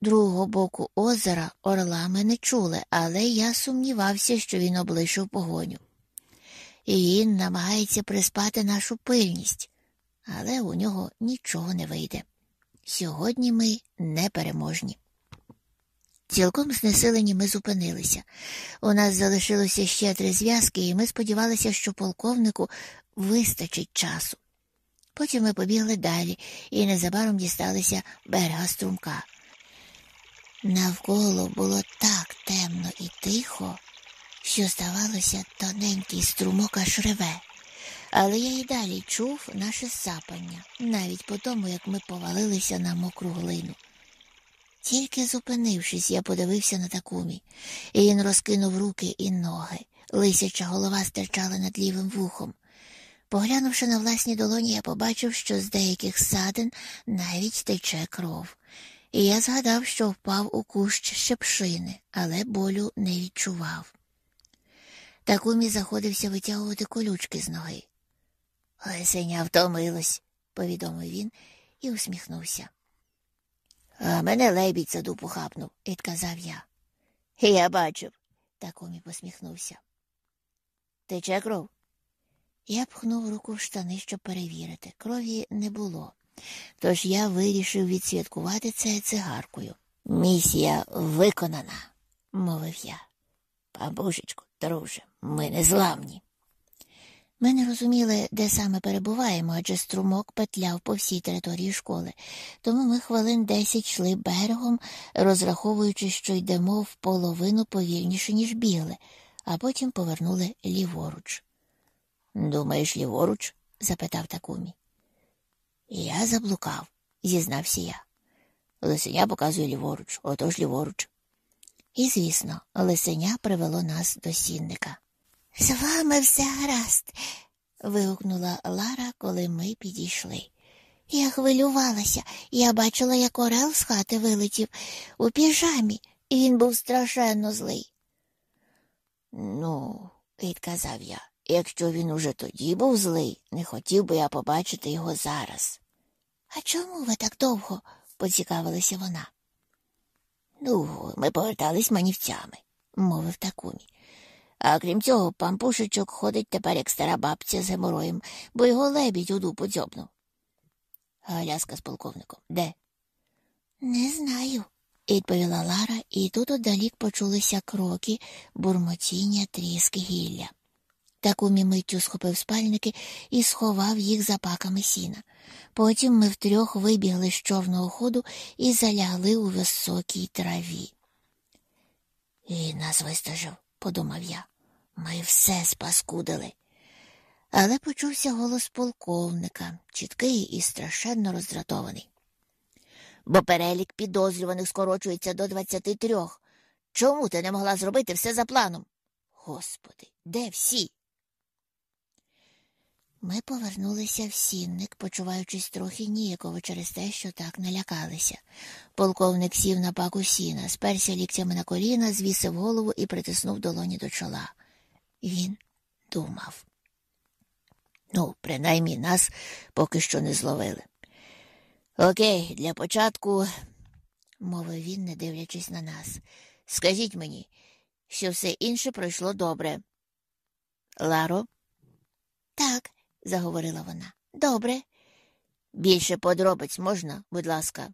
Speaker 1: другого боку озера, орла ми не чули, але я сумнівався, що він облишив погоню. І він намагається приспати нашу пильність, але у нього нічого не вийде. Сьогодні ми непереможні. Цілком знесилені ми зупинилися. У нас залишилося ще три зв'язки, і ми сподівалися, що полковнику вистачить часу. Потім ми побігли далі і незабаром дісталися берега струмка. Навколо було так темно і тихо, що, здавалося, тоненький струмок аж реве. Але я й далі чув наше сапання, навіть по тому, як ми повалилися на мокру глину. Тільки зупинившись, я подивився на такумі, і він розкинув руки і ноги. Лисяча голова стирчала над лівим вухом. Поглянувши на власні долоні, я побачив, що з деяких садин навіть тече кров. І я згадав, що впав у кущ щепшини, але болю не відчував. Такумі заходився витягувати колючки з ноги. Лисеня втомилось, повідомив він і усміхнувся. А мене лебідь за дупу хапнув, відказав я. Я бачив, Такомі посміхнувся. Тече кров? Я пхнув руку в штани, щоб перевірити. Крові не було. Тож я вирішив відсвяткувати це цигаркою. Місія виконана, мовив я. Бабушечко, друже, ми не зламні. Ми не розуміли, де саме перебуваємо, адже струмок петляв по всій території школи, тому ми хвилин десять йшли берегом, розраховуючи, що йдемо в половину повільніше, ніж бігли, а потім повернули ліворуч. Думаєш, ліворуч? запитав Такумі. Я заблукав, зізнався я. Лисеня показує ліворуч, отож ліворуч. І, звісно, лисеня привело нас до сінника. З вами все гаразд. вигукнула Лара, коли ми підійшли. Я хвилювалася, я бачила, як Орел з хати вилетів у піжамі, і він був страшенно злий. Ну, відказав я, якщо він уже тоді був злий, не хотів би я побачити його зараз. А чому ви так довго? поцікавилася вона. Ну, ми повертались манівцями, мовив такумі. А крім цього, пампушечок ходить тепер як стара бабця з гемороєм, бо його лебідь у дупу дзьобнув. Галяска з полковником. Де? Не знаю, відповіла Лара, і тут удалік почулися кроки, бурмотіння, тріск гілля. Таку мімиттю схопив спальники і сховав їх за паками сіна. Потім ми втрьох вибігли з чорного ходу і залягли у високій траві. І нас вистажив, подумав я. Ми все спаскудили. Але почувся голос полковника, чіткий і страшенно роздратований. Бо перелік підозрюваних скорочується до двадцяти трьох. Чому ти не могла зробити все за планом? Господи, де всі? Ми повернулися в сінник, почуваючись трохи ніяково через те, що так налякалися. Полковник сів на паку сіна, сперся ліктями на коліна, звісив голову і притиснув долоні до чола. Він думав. Ну, принаймні нас поки що не зловили. Окей, для початку, мовив він, не дивлячись на нас, скажіть мені, що все інше пройшло добре. Ларо, Так, заговорила вона. Добре. Більше подробиць можна, будь ласка.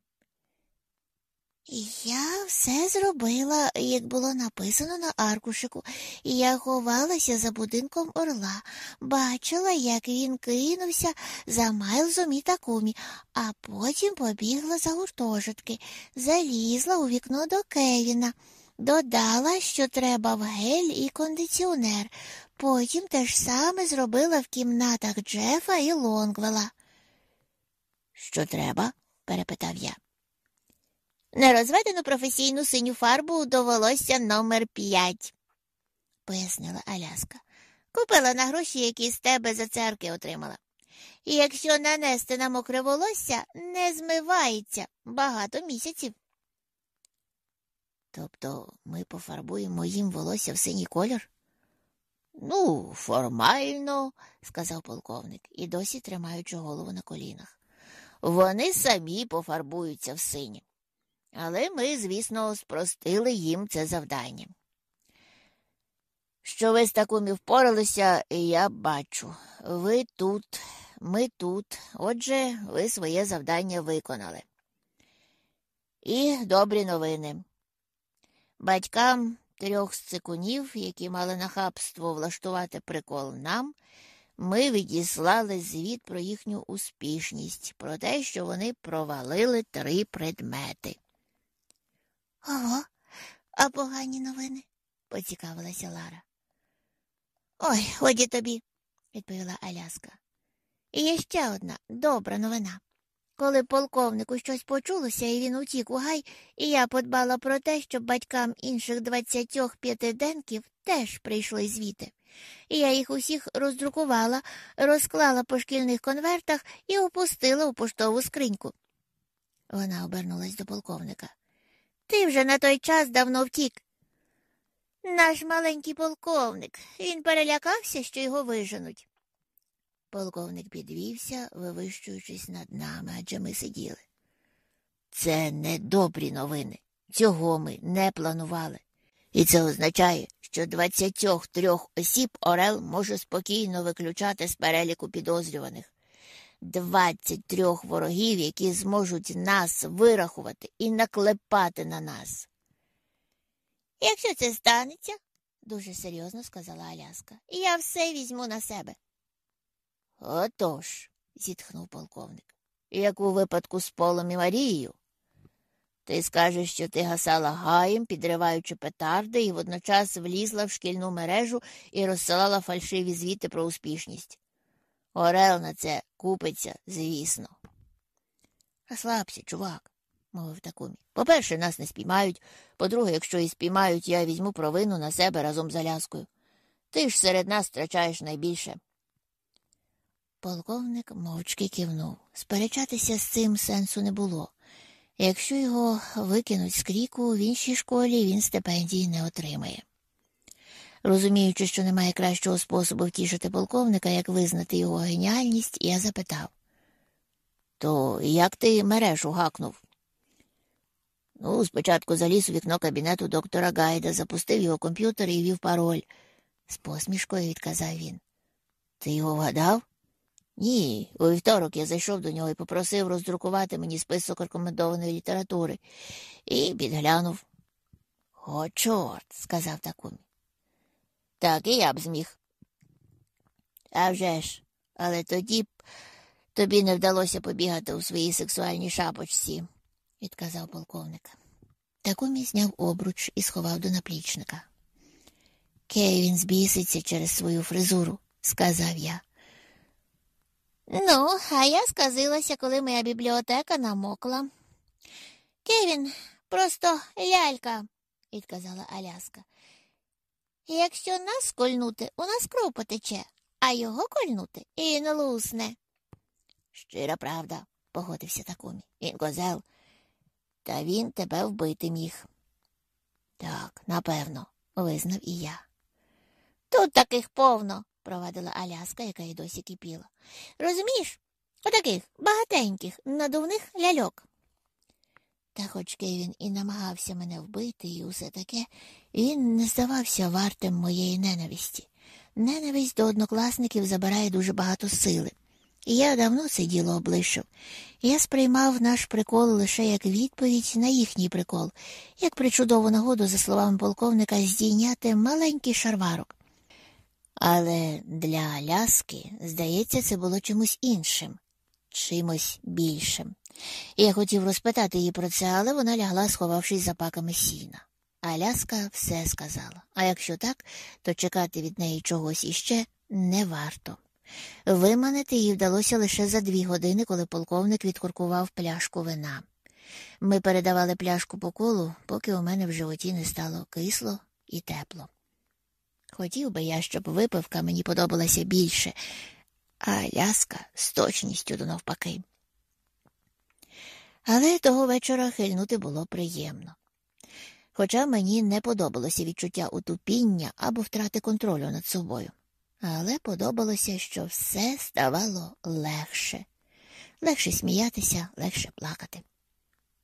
Speaker 1: Я все зробила, як було написано на аркушику, і я ховалася за будинком орла, бачила, як він кинувся за Майлзом і Такумі, а потім побігла за гуртожитки, залізла у вікно до Кевіна, додала, що треба в гель і кондиціонер. Потім те ж саме зробила в кімнатах Джефа і Лонгвела. Що треба? перепитав я. Нерозведену професійну синю фарбу до волосся номер п'ять, пояснила Аляска. Купила на гроші, які з тебе за церкви отримала. І якщо нанести на мокре волосся, не змивається багато місяців. Тобто ми пофарбуємо їм волосся в синій колір? Ну, формально, сказав полковник, і досі тримаючи голову на колінах. Вони самі пофарбуються в синє. Але ми, звісно, спростили їм це завдання. Що ви з такими впоралися, я бачу. Ви тут, ми тут, отже, ви своє завдання виконали. І добрі новини. Батькам трьох сцикунів, які мали нахабство влаштувати прикол нам, ми відіслали звіт про їхню успішність, про те, що вони провалили три предмети. Ого, а погані новини? поцікавилася Лара. Ой, годі тобі, відповіла Аляска. І є ще одна добра новина. Коли полковнику щось почулося, і він утік у гай, і я подбала про те, щоб батькам інших двадцятьох п'ятиденків теж прийшли звіти. І я їх усіх роздрукувала, розклала по шкільних конвертах і опустила у поштову скриньку. Вона обернулась до полковника. Ти вже на той час давно втік. Наш маленький полковник. Він перелякався, що його виженуть. Полковник підвівся, вивищуючись над нами, адже ми сиділи. Це не добрі новини. Цього ми не планували. І це означає, що двадцятьох трьох осіб Орел може спокійно виключати з переліку підозрюваних. Двадцять трьох ворогів, які зможуть нас вирахувати і наклепати на нас. Якщо це станеться, дуже серйозно сказала Аляска, я все візьму на себе. Отож, зітхнув полковник, як у випадку з Полом і Марією. Ти скажеш, що ти гасала гаєм, підриваючи петарди, і водночас влізла в шкільну мережу і розсилала фальшиві звіти про успішність. Орел на це купиться, звісно. Розслабся, чувак, мовив такумі. По-перше, нас не спіймають. По-друге, якщо і спіймають, я візьму провину на себе разом з Аляскою. Ти ж серед нас втрачаєш найбільше. Полковник мовчки кивнув. Сперечатися з цим сенсу не було. Якщо його викинуть з кріку в іншій школі, він стипендії не отримає. Розуміючи, що немає кращого способу втішити полковника, як визнати його геніальність, я запитав То як ти мережу гакнув? Ну, спочатку заліз у вікно кабінету доктора Гайда, запустив його комп'ютер і ввів пароль. З посмішкою відказав він. Ти його вгадав? Ні, у вівторок я зайшов до нього і попросив роздрукувати мені список рекомендованої літератури і підглянув. О, чорт, сказав Такумі. Так і я б зміг. «А вже ж, але тоді б тобі не вдалося побігати у своїй сексуальній шапочці, відказав полковник. Такумі зняв обруч і сховав до наплічника. Кевін збіситься через свою фризуру, сказав я. Ну, а я сказилася, коли моя бібліотека намокла. Кевін просто лялька, відказала Аляска. Якщо нас кольнути, у нас кров потече, а його кольнути і він лусне. Щира правда, погодився Такумі. Він козел. Та він тебе вбити міг. Так, напевно, визнав і я. Тут таких повно, провадила Аляска, яка й досі кипіла. Розумієш, отаких багатеньких, надувних ляльок. Та хоч Кевін і намагався мене вбити і усе таке, він не здавався вартим моєї ненависті. Ненависть до однокласників забирає дуже багато сили. І я давно це діло облишив. Я сприймав наш прикол лише як відповідь на їхній прикол, як причудову нагоду, за словами полковника, здійняти маленький шарварок. Але для Аляски, здається, це було чимось іншим, чимось більшим. Я хотів розпитати її про це, але вона лягла, сховавшись за паками сіна. Аляска все сказала, а якщо так, то чекати від неї чогось іще не варто. Виманити їй вдалося лише за дві години, коли полковник відкуркував пляшку вина. Ми передавали пляшку по колу, поки у мене в животі не стало кисло і тепло. Хотів би я, щоб випивка мені подобалася більше, а ляска з точністю до навпаки. Але того вечора хильнути було приємно. Хоча мені не подобалося відчуття утупіння або втрати контролю над собою. Але подобалося, що все ставало легше, легше сміятися, легше плакати.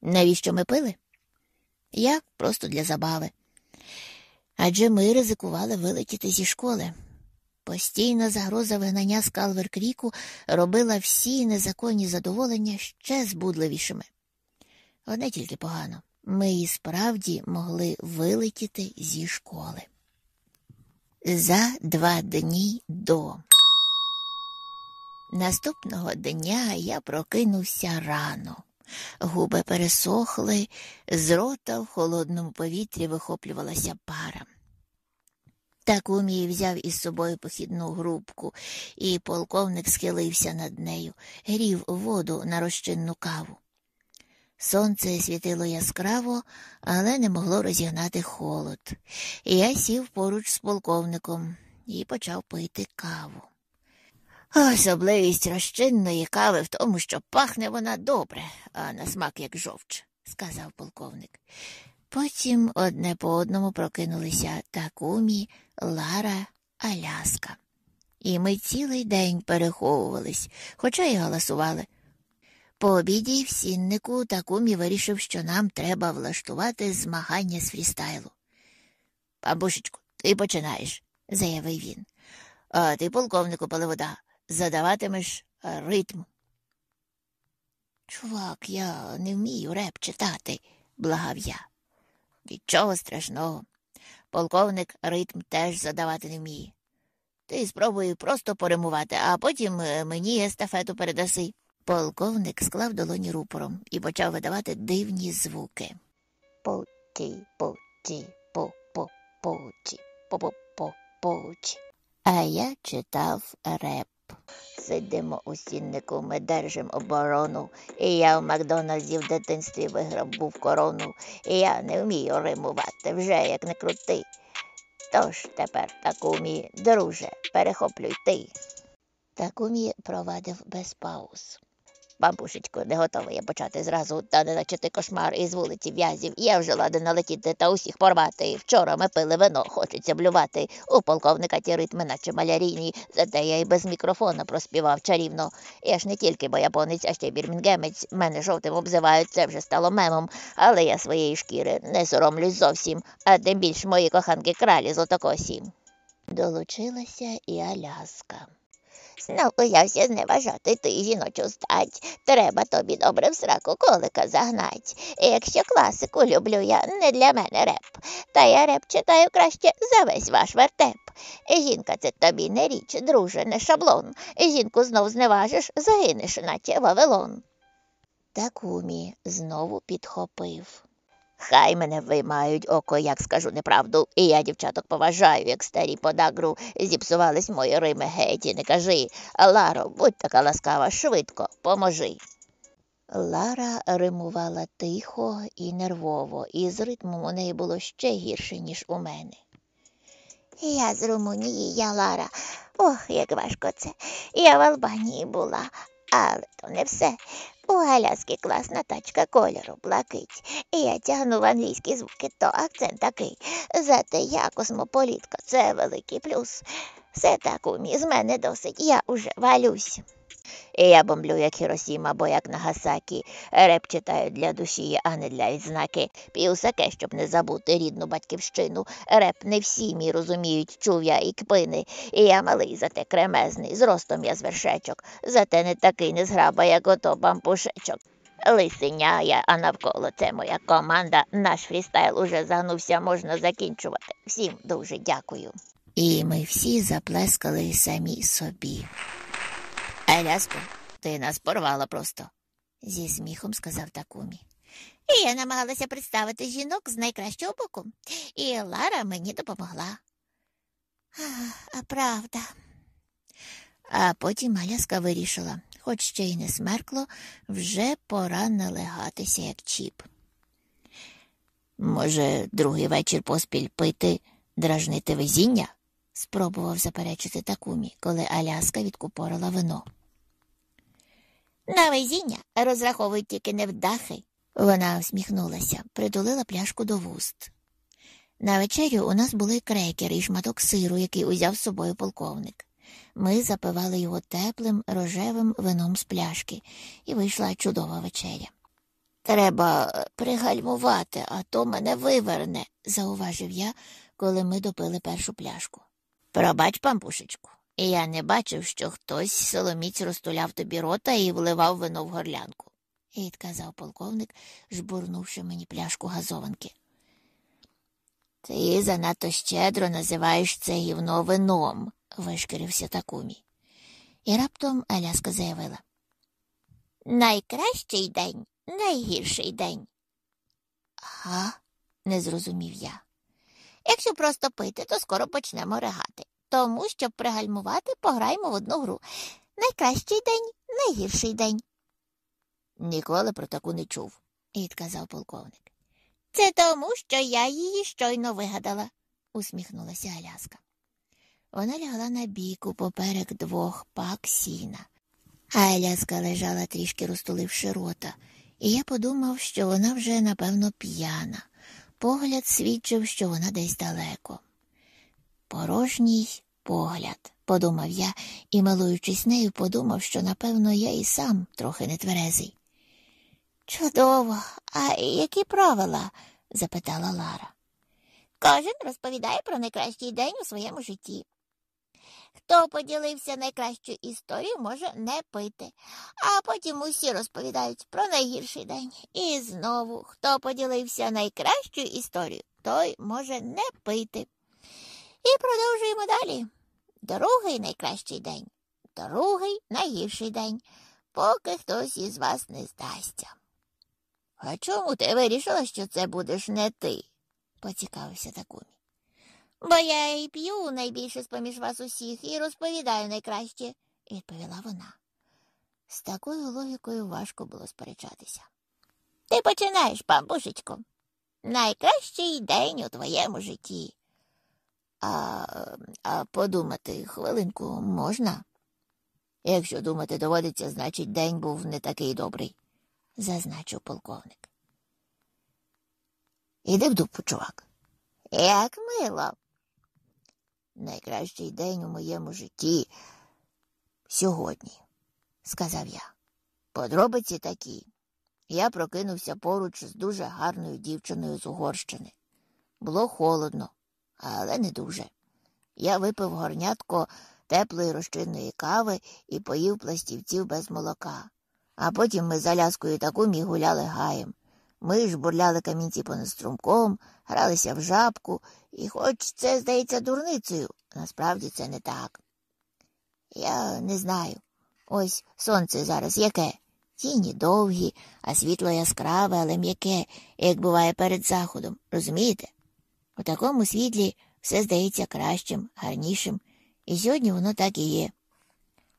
Speaker 1: Навіщо ми пили? Я просто для забави. Адже ми ризикували вилетіти зі школи. Постійна загроза вигнання з Калверкріку робила всі незаконні задоволення ще збудливішими. Одне тільки погано ми і справді могли вилетіти зі школи. За два дні до. Наступного дня я прокинувся рано. Губи пересохли, з рота в холодному повітрі вихоплювалася пара. Такумій взяв із собою похідну грубку, і полковник схилився над нею, грів воду на розчинну каву. Сонце світило яскраво, але не могло розігнати холод. Я сів поруч з полковником і почав пити каву. Особливість розчинної кави в тому, що пахне вона добре, а на смак як жовч, сказав полковник. Потім одне по одному прокинулися Такумі, Лара, Аляска. І ми цілий день переховувались, хоча й галасували. По обіді в сіннику Такумі вирішив, що нам треба влаштувати змагання з фрістайлу. Бабушечку, ти починаєш, заявив він. А ти, полковнику Поливода, задаватимеш ритм. Чувак, я не вмію реп читати, благав я. Нічого страшного. Полковник ритм теж задавати не вміє. Ти спробуй просто поримувати, а потім е, мені естафету передаси. Полковник склав долоні рупором і почав видавати дивні звуки. Пучі, пучі, по по пучі, по по по пучі. А я читав реп. Сидимо у сіннику, ми держимо оборону. І я в Макдональдсі в дитинстві виграв був корону. І я не вмію римувати вже як не крути. Тож тепер такумі, друже, перехоплюй ти. Такумі провадив без пауз. Бабушечко, не готова я почати зразу, та не начати кошмар із вулиці в'язів. Я вже ладен налетіти та усіх порвати. Вчора ми пили вино, хочеться блювати. У полковника ті ритми, наче малярійні, зате я й без мікрофона проспівав чарівно. Я ж не тільки бояпонець, а ще й бірмінгемець. Мене жовтим обзивають, це вже стало мемом. Але я своєї шкіри не соромлюсь зовсім, а тим більш мої коханки кралі злотокосі. Долучилася і Аляска. Знову взявся зневажати ти жіночу стать. Треба тобі добре в сраку колика загнать. Якщо класику люблю я, не для мене реп. Та я реп читаю краще за весь ваш вертеп. Жінка це тобі не річ, друже, не шаблон. Жінку знов зневажиш, загинеш, наче Вавилон. Такумі знову підхопив. Хай мене виймають око, як скажу неправду, і я дівчаток поважаю, як старі подагру. Зіпсувались мої рими геть і не кажи. Ларо, будь така ласкава, швидко, поможи. Лара римувала тихо і нервово, і з ритмом у неї було ще гірше, ніж у мене. Я з Румунії, я Лара. Ох, як важко це. Я в Албанії була, але то не все. У Галяски класна тачка кольору блакить. Я тягну в англійські звуки, то акцент такий. Зате я космополітка, це великий плюс. Все так умі, з мене досить, я уже валюсь. Я бомблю, як Хіросіма або як Нагасакі. Реп читаю для душі, а не для відзнаки. П'ю саке, щоб не забути рідну батьківщину. Реп не всі мій розуміють, чув я і кпини. І я малий, зате кремезний, з ростом я з вершечок. Зате не такий незграба, як ото бампушечок. Лисеня я, а навколо це моя команда. Наш фрістайл уже загнувся, можна закінчувати. Всім дуже дякую. І ми всі заплескали самі собі. Аляско, ти нас порвала просто, зі сміхом сказав Такумі. Я намагалася представити жінок з найкращого боку, і Лара мені допомогла. А, правда. А потім Аляска вирішила, хоч ще й не смеркло, вже пора налегатися, як чіп. Може, другий вечір поспіль пити, дражнити везіння? спробував заперечити Такумі, коли Аляска відкупорила вино. На везіння розраховують тільки невдахи. Вона усміхнулася, притулила пляшку до вуст. На вечерю у нас були крекери і шматок сиру, який узяв з собою полковник. Ми запивали його теплим рожевим вином з пляшки, і вийшла чудова вечеря. Треба пригальмувати, а то мене виверне, зауважив я, коли ми допили першу пляшку. Пробач, пампушечку, я не бачив, що хтось соломіць розтуляв тобі рота і вливав вино в горлянку, відказав полковник, жбурнувши мені пляшку газованки. Ти занадто щедро називаєш це гівно вином, вишкірився Такумі. І раптом Аляска заявила Найкращий день, найгірший день. Ага, не зрозумів я. Якщо просто пити, то скоро почнемо ригати. Тому, щоб пригальмувати, пограємо в одну гру. Найкращий день, найгірший день. Ніколи про таку не чув, відказав полковник. Це тому, що я її щойно вигадала, усміхнулася Аляска. Вона лягла на біку поперек двох пак сіна. А Аляска лежала трішки розтуливши рота, і я подумав, що вона вже, напевно, п'яна. Погляд свідчив, що вона десь далеко. Порожній погляд, подумав я і, милуючись нею, подумав, що, напевно, я і сам трохи нетверезий. Чудово, а які правила? запитала Лара. Кожен розповідає про найкращий день у своєму житті. Хто поділився найкращу історію, може не пити, а потім усі розповідають про найгірший день. І знову, хто поділився найкращу історію, той може не пити. І продовжуємо далі. Другий найкращий день, другий найгірший день, поки хтось із вас не здасться. А чому ти вирішила, що це будеш не ти? поцікавився Такумі. Бо я і п'ю найбільше з поміж вас усіх і розповідаю найкраще, відповіла вона. З такою логікою важко було сперечатися. Ти починаєш, пампушечко. Найкращий день у твоєму житті. А а подумати хвилинку можна? Якщо думати доводиться, значить, день був не такий добрий, зазначив полковник. Іди в дупу, чувак. Як мило. Найкращий день у моєму житті сьогодні, сказав я. Подробиці такі. Я прокинувся поруч з дуже гарною дівчиною з Угорщини. Було холодно, але не дуже. Я випив горнятко теплої розчинної кави і поїв пластівців без молока. А потім ми за ляскою таку мі гуляли гаєм. Ми ж бурляли камінці понад струмком, гралися в жабку, і хоч це здається дурницею, насправді це не так. Я не знаю. Ось сонце зараз яке. Тіні довгі, а світло яскраве, але м'яке, як буває перед заходом, розумієте? У такому світлі все здається кращим, гарнішим, і сьогодні воно так і є.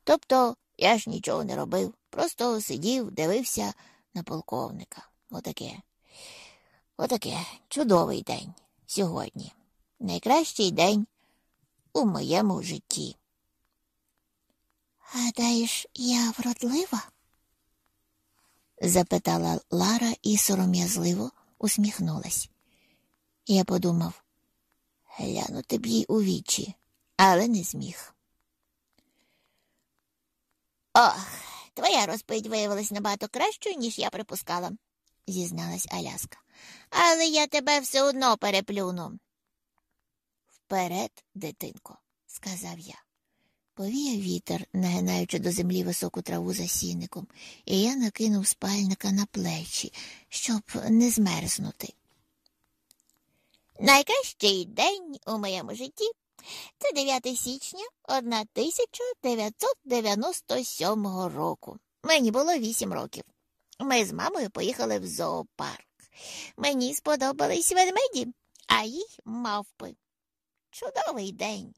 Speaker 1: Тобто я ж нічого не робив, просто сидів, дивився на полковника. Отаке. Отаке чудовий день сьогодні. Найкращий день у моєму житті. Гадаєш, я вродлива? запитала Лара і сором'язливо усміхнулась. Я подумав глянути б їй у вічі, але не зміг. Ох, твоя розповідь виявилась набагато кращою, ніж я припускала, зізналась Аляска. Але я тебе все одно переплюну. Вперед, дитинко, сказав я. Повіяв вітер, нагинаючи до землі високу траву за сінником, і я накинув спальника на плечі, щоб не змерзнути. Найкращий день у моєму житті це 9 січня 1997 року. Мені було 8 років. Ми з мамою поїхали в зоопарк. Мені сподобались ведмеді, а їй мавпи. Чудовий день.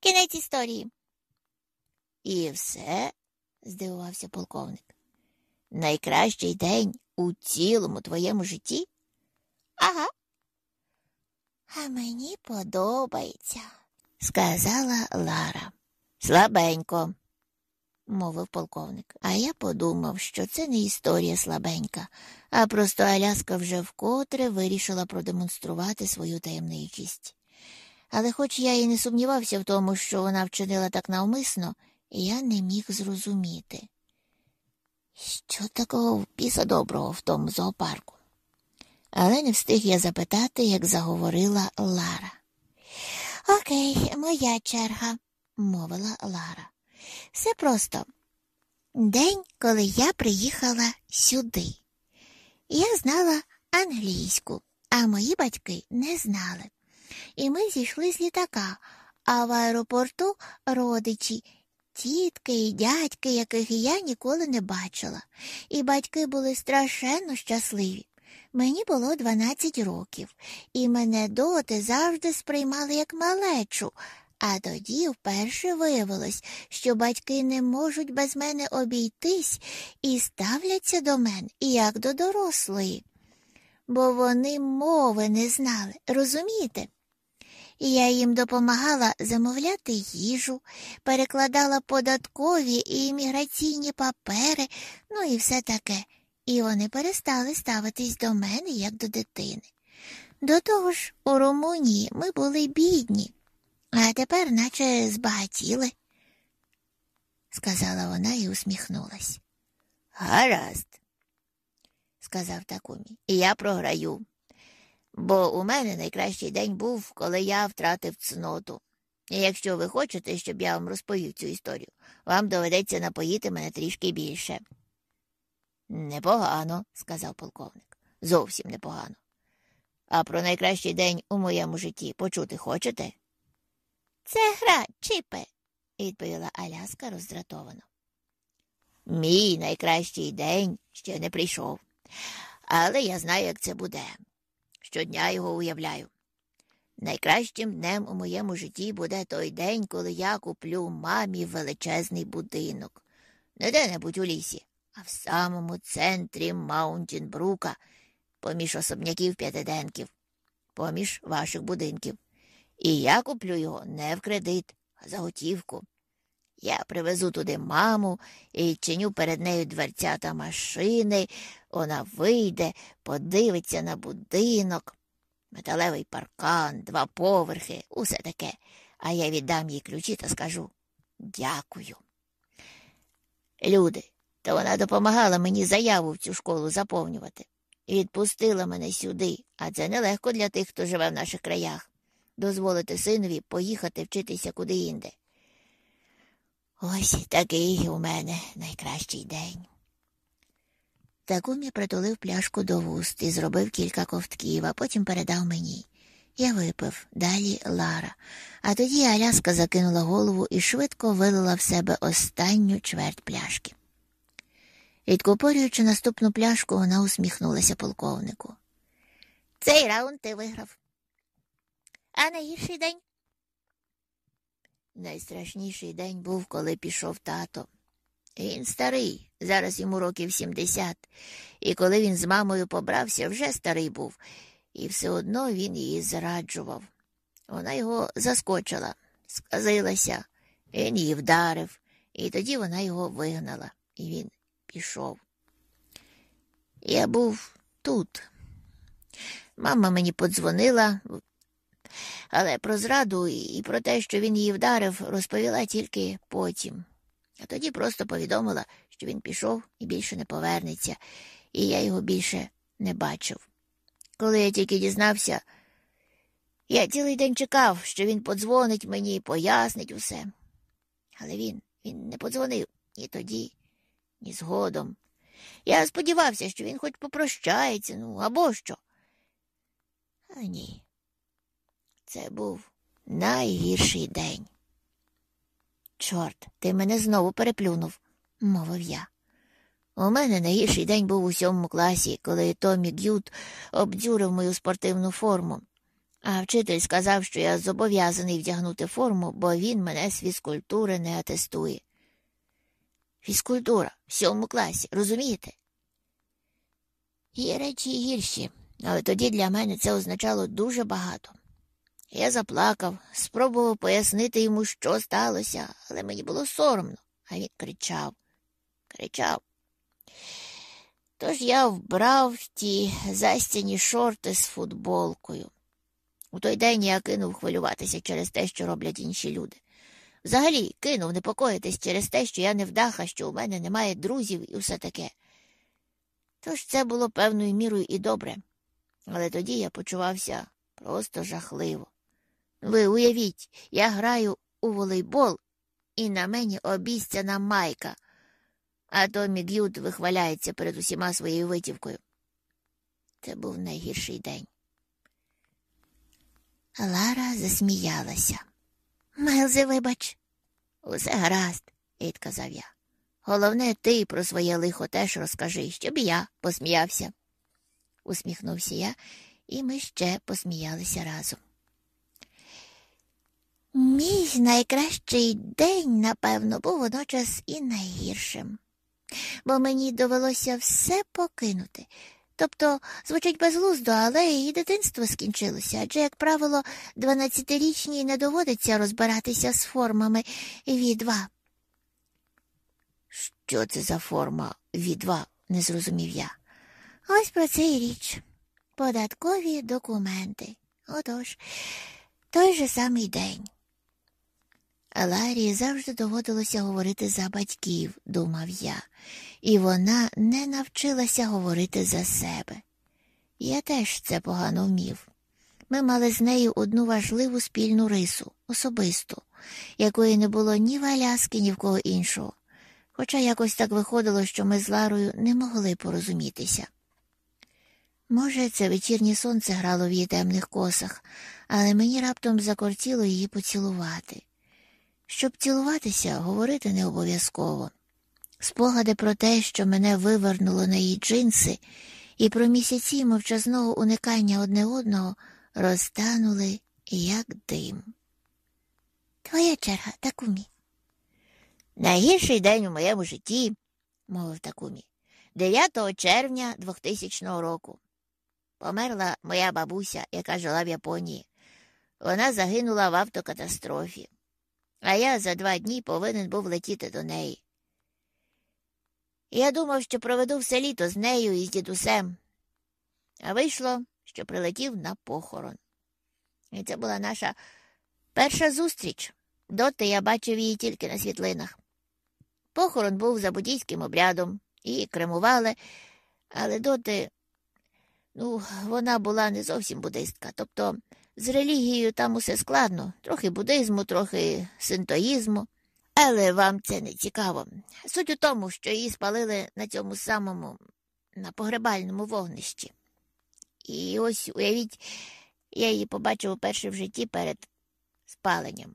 Speaker 1: Кінець історії. І все, здивувався полковник. Найкращий день у цілому твоєму житті? Ага. А мені подобається, сказала Лара. Слабенько, мовив полковник. А я подумав, що це не історія слабенька, а просто Аляска вже вкотре вирішила продемонструвати свою таємничість. Але хоч я і не сумнівався в тому, що вона вчинила так навмисно, я не міг зрозуміти. Що такого піса доброго в тому зоопарку? Але не встиг я запитати, як заговорила Лара. Окей, моя черга, мовила Лара. Все просто день, коли я приїхала сюди. Я знала англійську, а мої батьки не знали. І ми зійшли з літака, а в аеропорту родичі, тітки і дядьки, яких я ніколи не бачила, і батьки були страшенно щасливі. Мені було 12 років, і мене доти завжди сприймали як малечу, а тоді вперше виявилось, що батьки не можуть без мене обійтись і ставляться до мене як до дорослої, бо вони мови не знали, розумієте? Я їм допомагала замовляти їжу, перекладала податкові і імміграційні папери, ну і все таке і вони перестали ставитись до мене як до дитини. До того ж, у Румунії ми були бідні, а тепер наче збагатіли, сказала вона і усміхнулась. Гаразд, сказав Такумі, і я програю, бо у мене найкращий день був, коли я втратив цноту. І якщо ви хочете, щоб я вам розповів цю історію, вам доведеться напоїти мене трішки більше. Непогано, сказав полковник. Зовсім непогано. А про найкращий день у моєму житті почути хочете? Це гра, Чіпе, відповіла Аляска роздратовано. Мій найкращий день ще не прийшов, але я знаю, як це буде. Щодня його уявляю. Найкращим днем у моєму житті буде той день, коли я куплю мамі величезний будинок, не де-небудь у лісі, а в самому центрі Маунтінбрука, поміж особняків п'ятиденків, поміж ваших будинків. І я куплю його не в кредит, а за готівку. Я привезу туди маму і чиню перед нею дверця та машини. Вона вийде, подивиться на будинок, металевий паркан, два поверхи, усе таке. А я віддам їй ключі та скажу дякую. Люди, то вона допомагала мені заяву в цю школу заповнювати. І відпустила мене сюди, а це нелегко для тих, хто живе в наших краях, дозволити синові поїхати вчитися куди інде. Ось такий у мене найкращий день. Такумі притулив пляшку до вуст і зробив кілька ковтків, а потім передав мені. Я випив, далі Лара, а тоді Аляска закинула голову і швидко вилила в себе останню чверть пляшки. Відкопорюючи наступну пляшку, вона усміхнулася полковнику. Цей раунд ти виграв. А найгірший день? Найстрашніший день був, коли пішов тато. Він старий, зараз йому років сімдесят, і коли він з мамою побрався, вже старий був, і все одно він її зраджував. Вона його заскочила, сказилася, він її вдарив, і тоді вона його вигнала, і він пішов. Я був тут. Мама мені подзвонила, але про зраду і про те, що він її вдарив, розповіла тільки потім. А тоді просто повідомила, що він пішов і більше не повернеться, і я його більше не бачив. Коли я тільки дізнався, я цілий день чекав, що він подзвонить мені і пояснить усе. Але він, він не подзвонив ні тоді, ні згодом. Я сподівався, що він хоч попрощається, ну або що. А ні. Це був найгірший день. Чорт, ти мене знову переплюнув, мовив я. У мене найгірший день був у сьомому класі, коли Томі Г'ют обдюрив мою спортивну форму, а вчитель сказав, що я зобов'язаний вдягнути форму, бо він мене з фізкультури не атестує. Фізкультура в сьомому класі, розумієте? Є речі гірші, але тоді для мене це означало дуже багато. Я заплакав, спробував пояснити йому, що сталося, але мені було соромно, а він кричав, кричав. Тож я вбрав ті застяні шорти з футболкою. У той день я кинув хвилюватися через те, що роблять інші люди. Взагалі кинув непокоїтись через те, що я не вдаха, що у мене немає друзів і все таке. Тож це було певною мірою і добре, але тоді я почувався просто жахливо. Ви уявіть, я граю у волейбол, і на мені обіцяна майка, а Томі Г'ют вихваляється перед усіма своєю витівкою. Це був найгірший день. Лара засміялася. Мелзе, вибач, усе гаразд, відказав я. Головне, ти про своє лихо теж розкажи, щоб я посміявся. Усміхнувся я, і ми ще посміялися разом. Мій найкращий день, напевно, був водночас і найгіршим, бо мені довелося все покинути. Тобто, звучить безглуздо, але і дитинство скінчилося, адже, як правило, дванадцятирічній не доводиться розбиратися з формами ві-2. Що це за форма ві-2? не зрозумів я. Ось про це і річ. Податкові документи. Отож, той же самий день. Ларі завжди доводилося говорити за батьків, думав я, і вона не навчилася говорити за себе. Я теж це погано вмів. Ми мали з нею одну важливу спільну рису, особисту, якої не було ні в Аляски, ні в кого іншого. Хоча якось так виходило, що ми з Ларою не могли порозумітися. Може, це вечірнє сонце грало в її темних косах, але мені раптом закортіло її поцілувати. Щоб цілуватися, говорити не обов'язково. Спогади про те, що мене вивернуло на її джинси, і про місяці мовчазного уникання одне одного розтанули, як дим. Твоя черга, Такумі. Найгірший день у моєму житті, мовив Такумі, 9 червня 2000 року. Померла моя бабуся, яка жила в Японії. Вона загинула в автокатастрофі а я за два дні повинен був летіти до неї. Я думав, що проведу все літо з нею і з дідусем, а вийшло, що прилетів на похорон. І це була наша перша зустріч. Доти я бачив її тільки на світлинах. Похорон був за буддійським обрядом, її кремували, але доти, ну, вона була не зовсім буддистка, тобто з релігією там усе складно, трохи буддизму, трохи синтоїзму. Але вам це не цікаво. Суть у тому, що її спалили на цьому самому, на погребальному вогнищі. І ось, уявіть, я її побачив уперше в житті перед спаленням.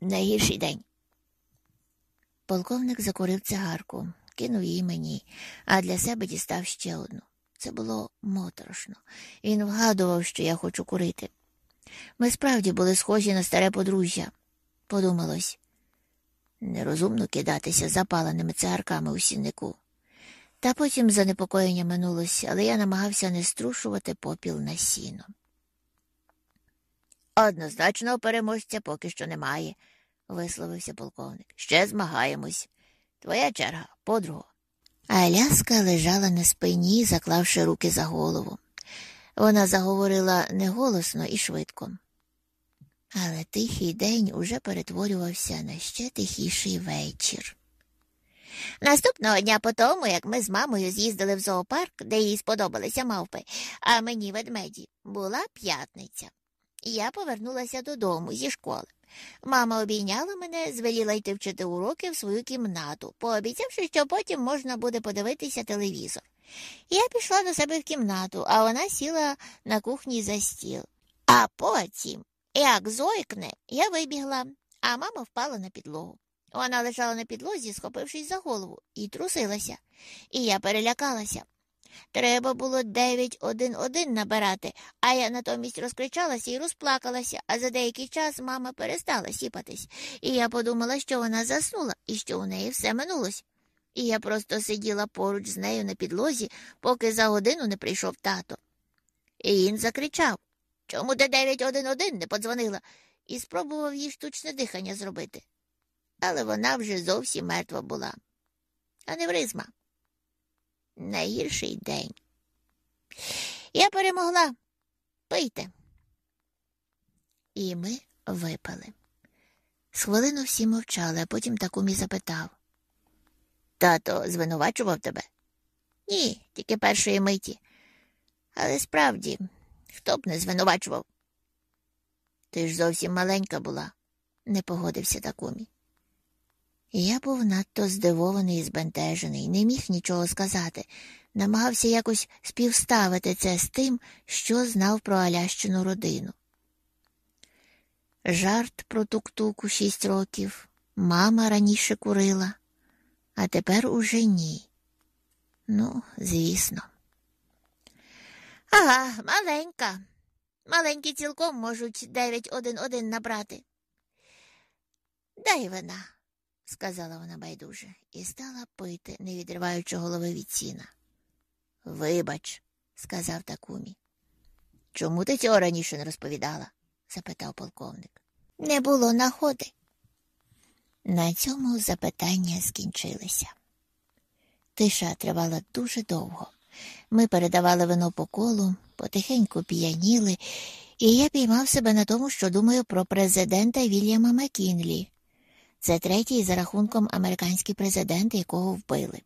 Speaker 1: Найгірший день. Полковник закурив цигарку, кинув її мені, а для себе дістав ще одну. Це було моторошно. Він вгадував, що я хочу курити. Ми справді були схожі на старе подружжя, подумалось. Нерозумно кидатися запаленими цигарками у сіннику. Та потім занепокоєння минулося, але я намагався не струшувати попіл на сіно. Однозначного переможця поки що немає, висловився полковник. Ще змагаємось. Твоя черга, подруга. Аляска лежала на спині, заклавши руки за голову. Вона заговорила неголосно і швидко. Але тихий день уже перетворювався на ще тихіший вечір. Наступного дня по тому, як ми з мамою з'їздили в зоопарк, де їй сподобалися мавпи, а мені ведмеді, була п'ятниця. Я повернулася додому зі школи. Мама обійняла мене, звеліла йти вчити уроки в свою кімнату, пообіцявши, що потім можна буде подивитися телевізор. Я пішла до себе в кімнату, а вона сіла на кухні за стіл. А потім, як зойкне, я вибігла, а мама впала на підлогу. Вона лежала на підлозі, схопившись за голову, і трусилася. І я перелякалася. Треба було 911 набирати, а я натомість розкричалася і розплакалася, а за деякий час мама перестала сіпатись, і я подумала, що вона заснула і що у неї все минулось. І я просто сиділа поруч з нею на підлозі, поки за годину не прийшов тато. І він закричав Чому ти 911 не подзвонила? і спробував їй штучне дихання зробити. Але вона вже зовсім мертва була. Аневризма найгірший день. Я перемогла. Пийте. І ми випили. З хвилину всі мовчали, а потім Такумі запитав Тато звинувачував тебе? Ні, тільки першої миті. Але справді, хто б не звинувачував? Ти ж зовсім маленька була, не погодився Такумі. Я був надто здивований і збентежений, не міг нічого сказати, намагався якось співставити це з тим, що знав про Алящину родину. Жарт про тук-тук шість років, мама раніше курила, а тепер уже ні. Ну, звісно. Ага, маленька. Маленькі цілком можуть дев'ять один один набрати. Дай вина сказала вона байдуже, і стала пити, не відриваючи голови від сіна. Вибач, сказав Такумі. Чому ти цього раніше не розповідала? запитав полковник. Не було находи. На цьому запитання скінчилися. Тиша тривала дуже довго. Ми передавали вино по колу, потихеньку п'яніли, і я піймав себе на тому, що думаю про президента Вільяма Маккінлі, це третій за рахунком американський президент, якого вбили.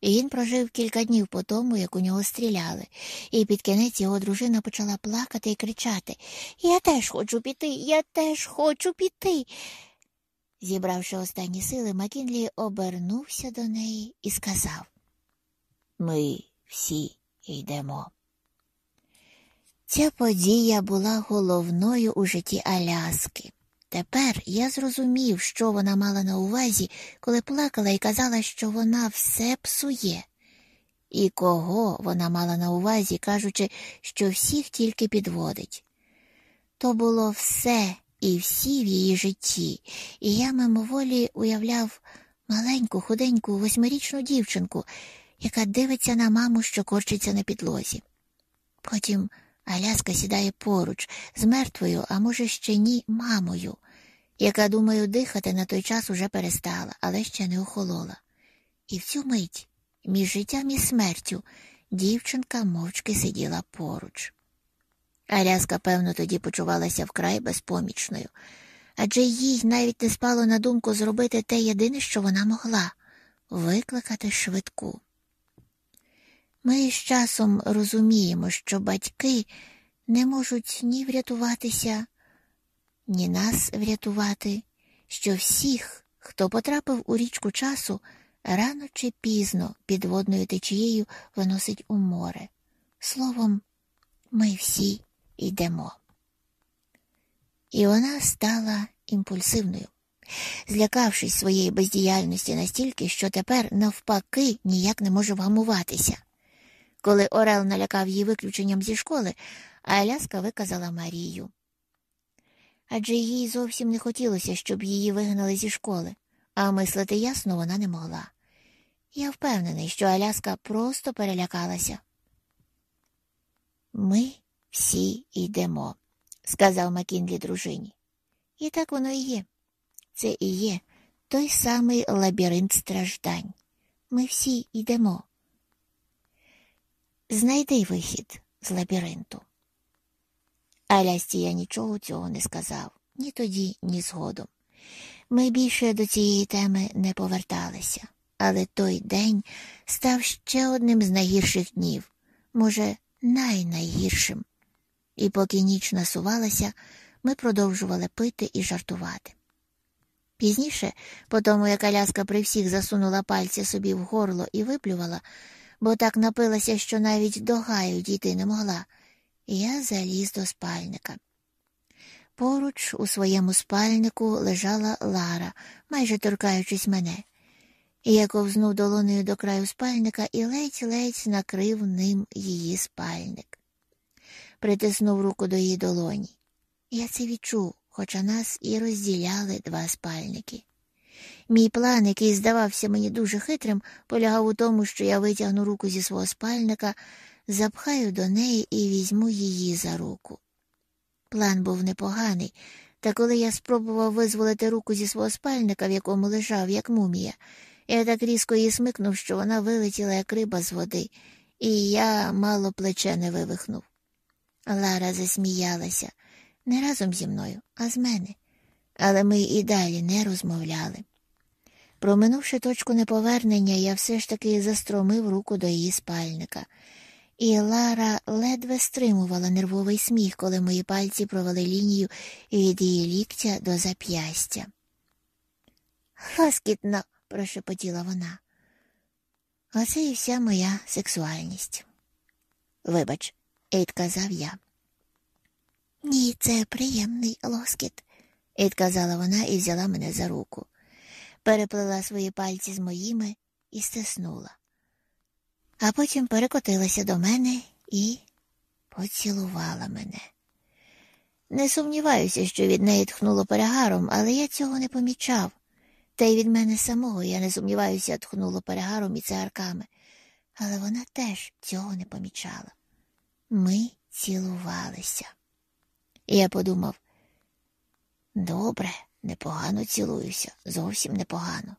Speaker 1: І Він прожив кілька днів по тому, як у нього стріляли, і під кінець його дружина почала плакати і кричати Я теж хочу піти, я теж хочу піти. Зібравши останні сили, Макінлі обернувся до неї і сказав Ми всі йдемо. Ця подія була головною у житті Аляски. Тепер я зрозумів, що вона мала на увазі, коли плакала і казала, що вона все псує, і кого вона мала на увазі, кажучи, що всіх тільки підводить. То було все і всі в її житті, і я мимоволі уявляв маленьку, худеньку, восьмирічну дівчинку, яка дивиться на маму, що корчиться на підлозі. Потім Аляска сідає поруч з мертвою, а може, ще ні, мамою, яка, думаю, дихати на той час уже перестала, але ще не охолола. І в цю мить, між життям і смертю, дівчинка мовчки сиділа поруч. Аляска, певно, тоді почувалася вкрай безпомічною, адже їй навіть не спало на думку зробити те єдине, що вона могла викликати швидку. Ми з часом розуміємо, що батьки не можуть ні врятуватися, ні нас врятувати, що всіх, хто потрапив у річку часу, рано чи пізно підводною течією виносить у море. Словом, ми всі йдемо. І вона стала імпульсивною, злякавшись своєї бездіяльності настільки, що тепер, навпаки, ніяк не може вгамуватися. Коли Орел налякав її виключенням зі школи, Аляска виказала Марію. Адже їй зовсім не хотілося, щоб її вигнали зі школи, а мислити ясно вона не могла. Я впевнений, що Аляска просто перелякалася. Ми всі йдемо, сказав Макінлі дружині. І так воно і є. Це і є той самий лабіринт страждань. Ми всі йдемо. Знайди вихід з лабіринту. Алясті я нічого цього не сказав, ні тоді, ні згодом. Ми більше до цієї теми не поверталися, але той день став ще одним з найгірших днів, може, найнайгіршим. І поки ніч насувалася, ми продовжували пити і жартувати. Пізніше, по тому як Аляска при всіх засунула пальці собі в горло і виплювала, бо так напилася, що навіть до гаю дійти не могла, я заліз до спальника. Поруч у своєму спальнику лежала Лара, майже торкаючись мене. Я ковзнув долонею до краю спальника і ледь-ледь накрив ним її спальник. Притиснув руку до її долоні. Я це відчув, хоча нас і розділяли два спальники. Мій план, який здавався мені дуже хитрим, полягав у тому, що я витягну руку зі свого спальника, запхаю до неї і візьму її за руку. План був непоганий, та коли я спробував визволити руку зі свого спальника, в якому лежав, як мумія, я так різко її смикнув, що вона вилетіла, як риба з води, і я мало плече не вивихнув. Лара засміялася не разом зі мною, а з мене, але ми і далі не розмовляли. Проминувши точку неповернення, я все ж таки застромив руку до її спальника, і Лара ледве стримувала нервовий сміх, коли мої пальці провели лінію від її ліктя до зап'ястя. Ласкітно, прошепотіла вона. Оце і вся моя сексуальність. Вибач, Ейд казав я. Ні, це приємний лоскіт, відказала вона і взяла мене за руку, переплела свої пальці з моїми і стиснула, а потім перекотилася до мене і поцілувала мене. Не сумніваюся, що від неї тхнуло перегаром, але я цього не помічав. Та й від мене самого, я не сумніваюся, тхнуло перегаром і цигарками. Але вона теж цього не помічала. Ми цілувалися. І я подумав добре, непогано цілуюся, зовсім непогано.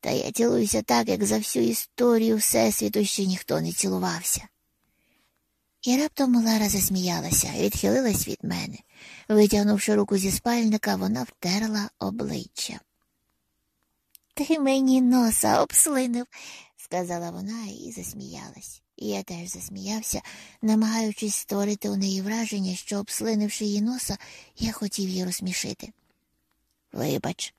Speaker 1: Та я цілуюся так, як за всю історію Всесвіту ще ніхто не цілувався. І раптом Лара засміялася відхилилась від мене. Витягнувши руку зі спальника, вона втерла обличчя. Ти мені носа обслинив, сказала вона і засміялась. Я теж засміявся, намагаючись створити у неї враження, що, обслинивши її носа, я хотів її розсмішити. Вибач.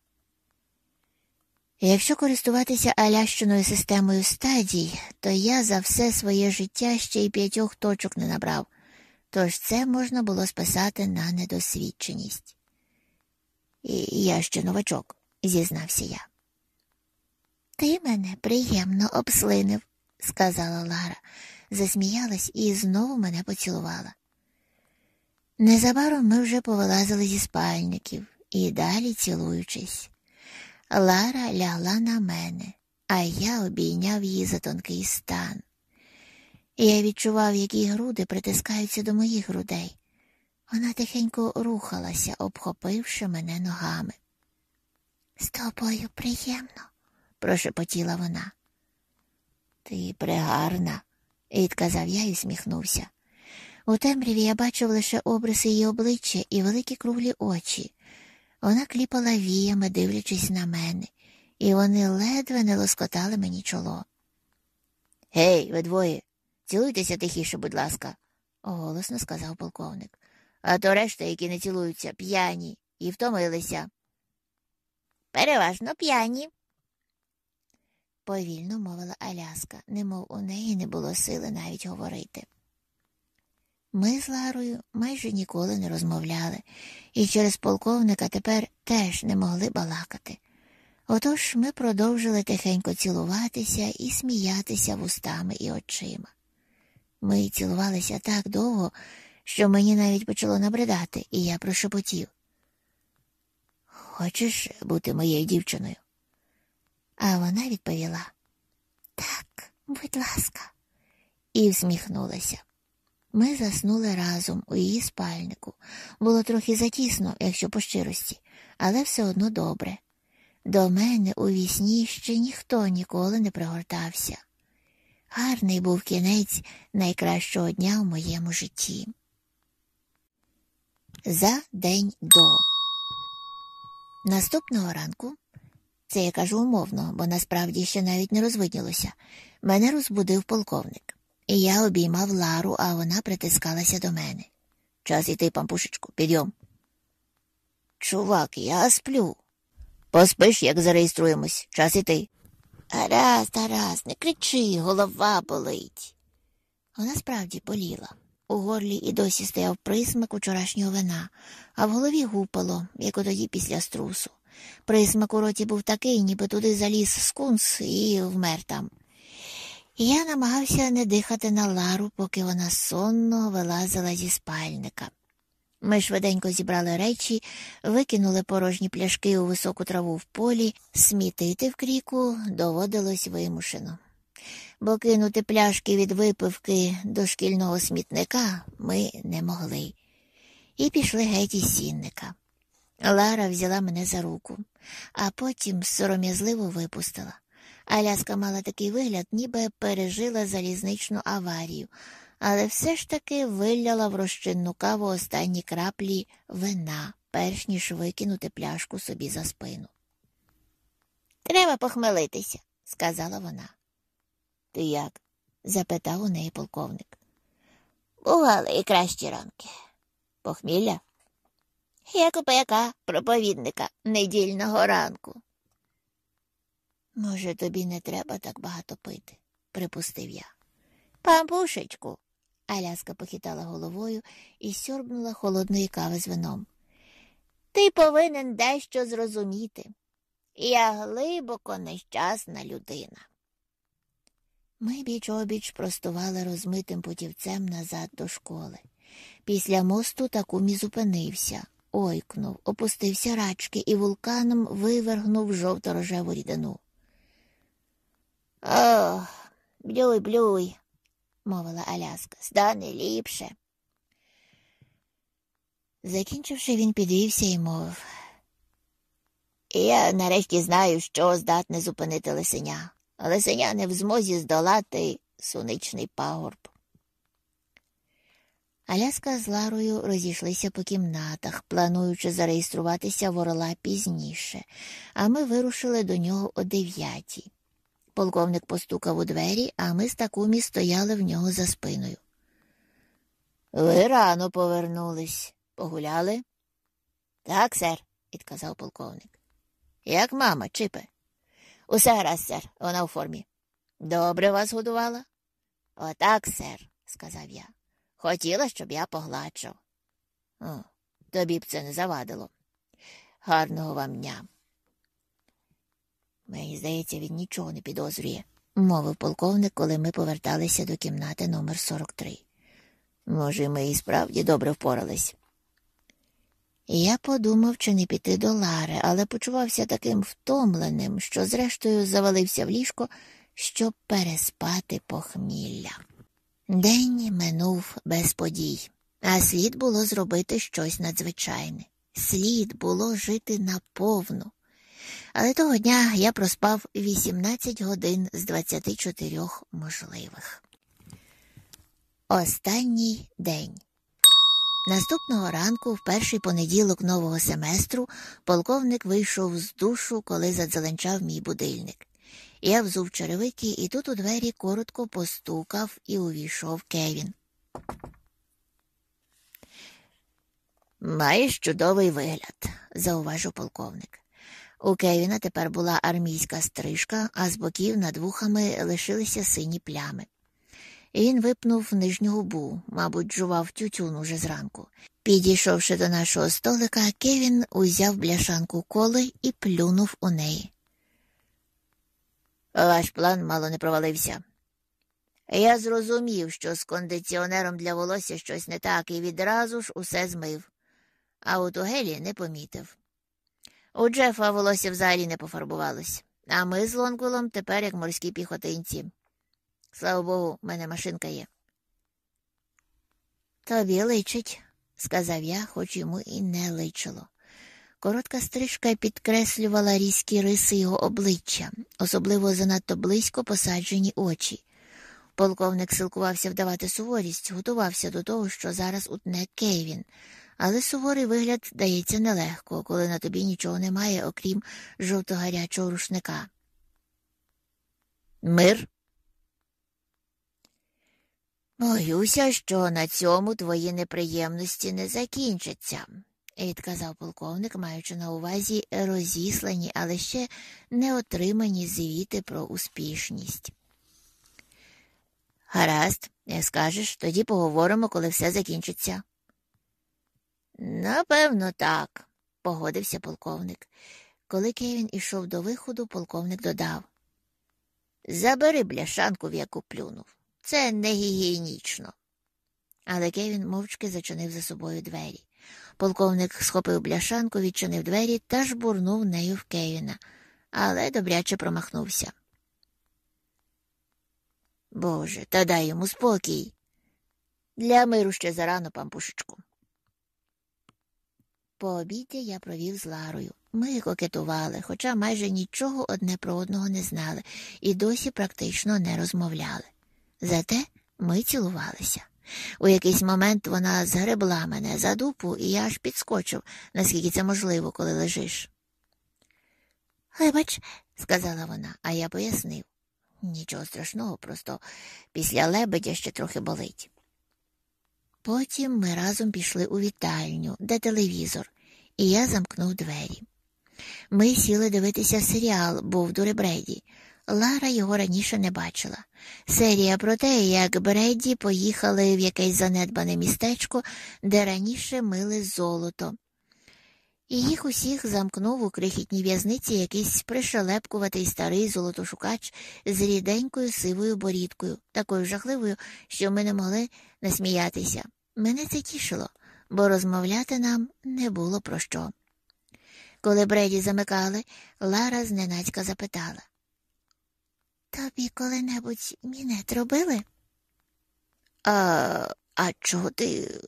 Speaker 1: Якщо користуватися алящиною системою стадій, то я за все своє життя ще й п'ятьох точок не набрав, тож це можна було списати на недосвідченість. І я ще новачок, зізнався я. Ти мене приємно обслинив, сказала Лара, засміялась і знову мене поцілувала. Незабаром ми вже повилазили зі спальників і далі цілуючись. Лара лягла на мене, а я обійняв її за тонкий стан. Я відчував, як її груди притискаються до моїх грудей. Вона тихенько рухалася, обхопивши мене ногами. З тобою приємно, прошепотіла вона. Ти пригарна, відказав я і всміхнувся. У темряві я бачив лише обриси її обличчя і великі круглі очі. Вона кліпала віями, дивлячись на мене, і вони ледве не лоскотали мені чоло. Гей, ви двоє, цілуйтеся тихіше, будь ласка, голосно сказав полковник. А то решта, які не цілуються, п'яні і втомилися. Переважно п'яні, повільно мовила Аляска, немов у неї не було сили навіть говорити. Ми з Ларою майже ніколи не розмовляли, і через полковника тепер теж не могли балакати. Отож ми продовжили тихенько цілуватися і сміятися вустами і очима. Ми цілувалися так довго, що мені навіть почало набридати, і я прошепотів. Хочеш бути моєю дівчиною? А вона відповіла Так, будь ласка, і всміхнулася. Ми заснули разом у її спальнику. Було трохи затісно, якщо по щирості, але все одно добре. До мене у вісні ще ніхто ніколи не пригортався. Гарний був кінець найкращого дня в моєму житті. За день до. Наступного ранку, це я кажу умовно, бо насправді ще навіть не розвиднілося, мене розбудив полковник. І я обіймав Лару, а вона притискалася до мене. Час іти, пампушечку, підйом. Чувак, я сплю. Поспиш, як зареєструємось, час іти. Гаразд, гаразд, не кричи, голова болить. Вона справді боліла. У горлі і досі стояв присмак учорашнього вина, а в голові гупало, як тоді після струсу. Присмак у роті був такий, ніби туди заліз скунс і вмер там. Я намагався не дихати на Лару, поки вона сонно вилазила зі спальника. Ми швиденько зібрали речі, викинули порожні пляшки у високу траву в полі, смітити в кріку доводилось вимушено. Бо кинути пляшки від випивки до шкільного смітника ми не могли. І пішли геть із сінника. Лара взяла мене за руку, а потім сором'язливо випустила. Аляска мала такий вигляд, ніби пережила залізничну аварію, але все ж таки виляла в розчинну каву останні краплі вина, перш ніж викинути пляшку собі за спину. Треба похмелитися, сказала вона. Ти як? запитав у неї полковник. Бували і кращі ранки. Похмілля? Як у проповідника недільного ранку. Може, тобі не треба так багато пити, припустив я. Пампушечку. Аляска похитала головою і сьорбнула холодної кави з вином. Ти повинен дещо зрозуміти. Я глибоко нещасна людина. Ми біч обіч простували розмитим путівцем назад до школи. Після мосту Такумі зупинився, ойкнув, опустився рачки і вулканом вивергнув жовто-рожеву рідину. Ох, блюй, блюй, мовила Аляска, стане ліпше. Закінчивши, він підвівся і мовив. Я нарешті знаю, що здатне зупинити лисеня. Лисеня не в змозі здолати суничний пагорб. Аляска з Ларою розійшлися по кімнатах, плануючи зареєструватися в орла пізніше, а ми вирушили до нього о дев'ятій. Полковник постукав у двері, а ми з такумі стояли в нього за спиною. Ви рано повернулись. Погуляли? Так, сер, відказав полковник. Як мама, чипе? Усе гаразд, сер, вона у формі. Добре вас годувала? Отак, сер, сказав я. Хотіла, щоб я погладшав. О, тобі б це не завадило. Гарного вам дня. Мені здається, він нічого не підозрює, мовив полковник, коли ми поверталися до кімнати номер 43. Може, ми і справді добре впорались. Я подумав, чи не піти до Лари, але почувався таким втомленим, що, зрештою, завалився в ліжко, щоб переспати похмілля. День минув без подій, а слід було зробити щось надзвичайне. Слід було жити наповну. Але того дня я проспав 18 годин з 24 можливих. Останній день. Наступного ранку, в перший понеділок нового семестру, полковник вийшов з душу, коли задзеленчав мій будильник. Я взув черевики, і тут у двері коротко постукав і увійшов Кевін. Маєш чудовий вигляд, зауважив полковник. У Кевіна тепер була армійська стрижка, а з боків над вухами лишилися сині плями. Він випнув нижню губу, мабуть, жував тютюн уже зранку. Підійшовши до нашого столика, Кевін узяв бляшанку коли і плюнув у неї. Ваш план мало не провалився. Я зрозумів, що з кондиціонером для волосся щось не так, і відразу ж усе змив, а от у Гелі не помітив. У Джефа волосся взагалі не пофарбувалось, а ми з Лонгулом тепер як морські піхотинці. Слава Богу, в мене машинка є. Тобі личить, сказав я, хоч йому і не личило. Коротка стрижка підкреслювала різкі риси його обличчя, особливо занадто близько посаджені очі. Полковник силкувався вдавати суворість, готувався до того, що зараз утне Кейвін, але суворий вигляд дається нелегко, коли на тобі нічого немає, окрім жовто-гарячого рушника. Мир. Боюся, що на цьому твої неприємності не закінчаться, відказав полковник, маючи на увазі розіслані, але ще не отримані звіти про успішність. Гаразд, як скажеш, тоді поговоримо, коли все закінчиться. Напевно, так, погодився полковник. Коли Кевін ішов до виходу, полковник додав Забери бляшанку, в яку плюнув. Це не гігієнічно. Але Кевін мовчки зачинив за собою двері. Полковник схопив бляшанку, відчинив двері та жбурнув нею в Кевіна, але добряче промахнувся. Боже, та дай йому спокій. Для миру ще зарано, пампушечку. По обіді я провів з Ларою. Ми кокетували, хоча майже нічого одне про одного не знали і досі практично не розмовляли. Зате ми цілувалися. У якийсь момент вона згребла мене за дупу, і я аж підскочив, наскільки це можливо, коли лежиш. Вибач, сказала вона, а я пояснив. Нічого страшного, просто після лебедя ще трохи болить. Потім ми разом пішли у вітальню, де телевізор, і я замкнув двері. Ми сіли дивитися серіал Бовдури Бреді. Лара його раніше не бачила. Серія про те, як Бреді поїхали в якесь занедбане містечко, де раніше мили золото. І їх усіх замкнув у крихітній в'язниці якийсь пришелепкуватий старий золотошукач з ріденькою сивою борідкою, такою жахливою, що ми не могли насміятися. Мене це тішило, бо розмовляти нам не було про що. Коли Бреді замикали, Лара зненацька запитала Тобі коли-небудь мінет робили? А а чого ти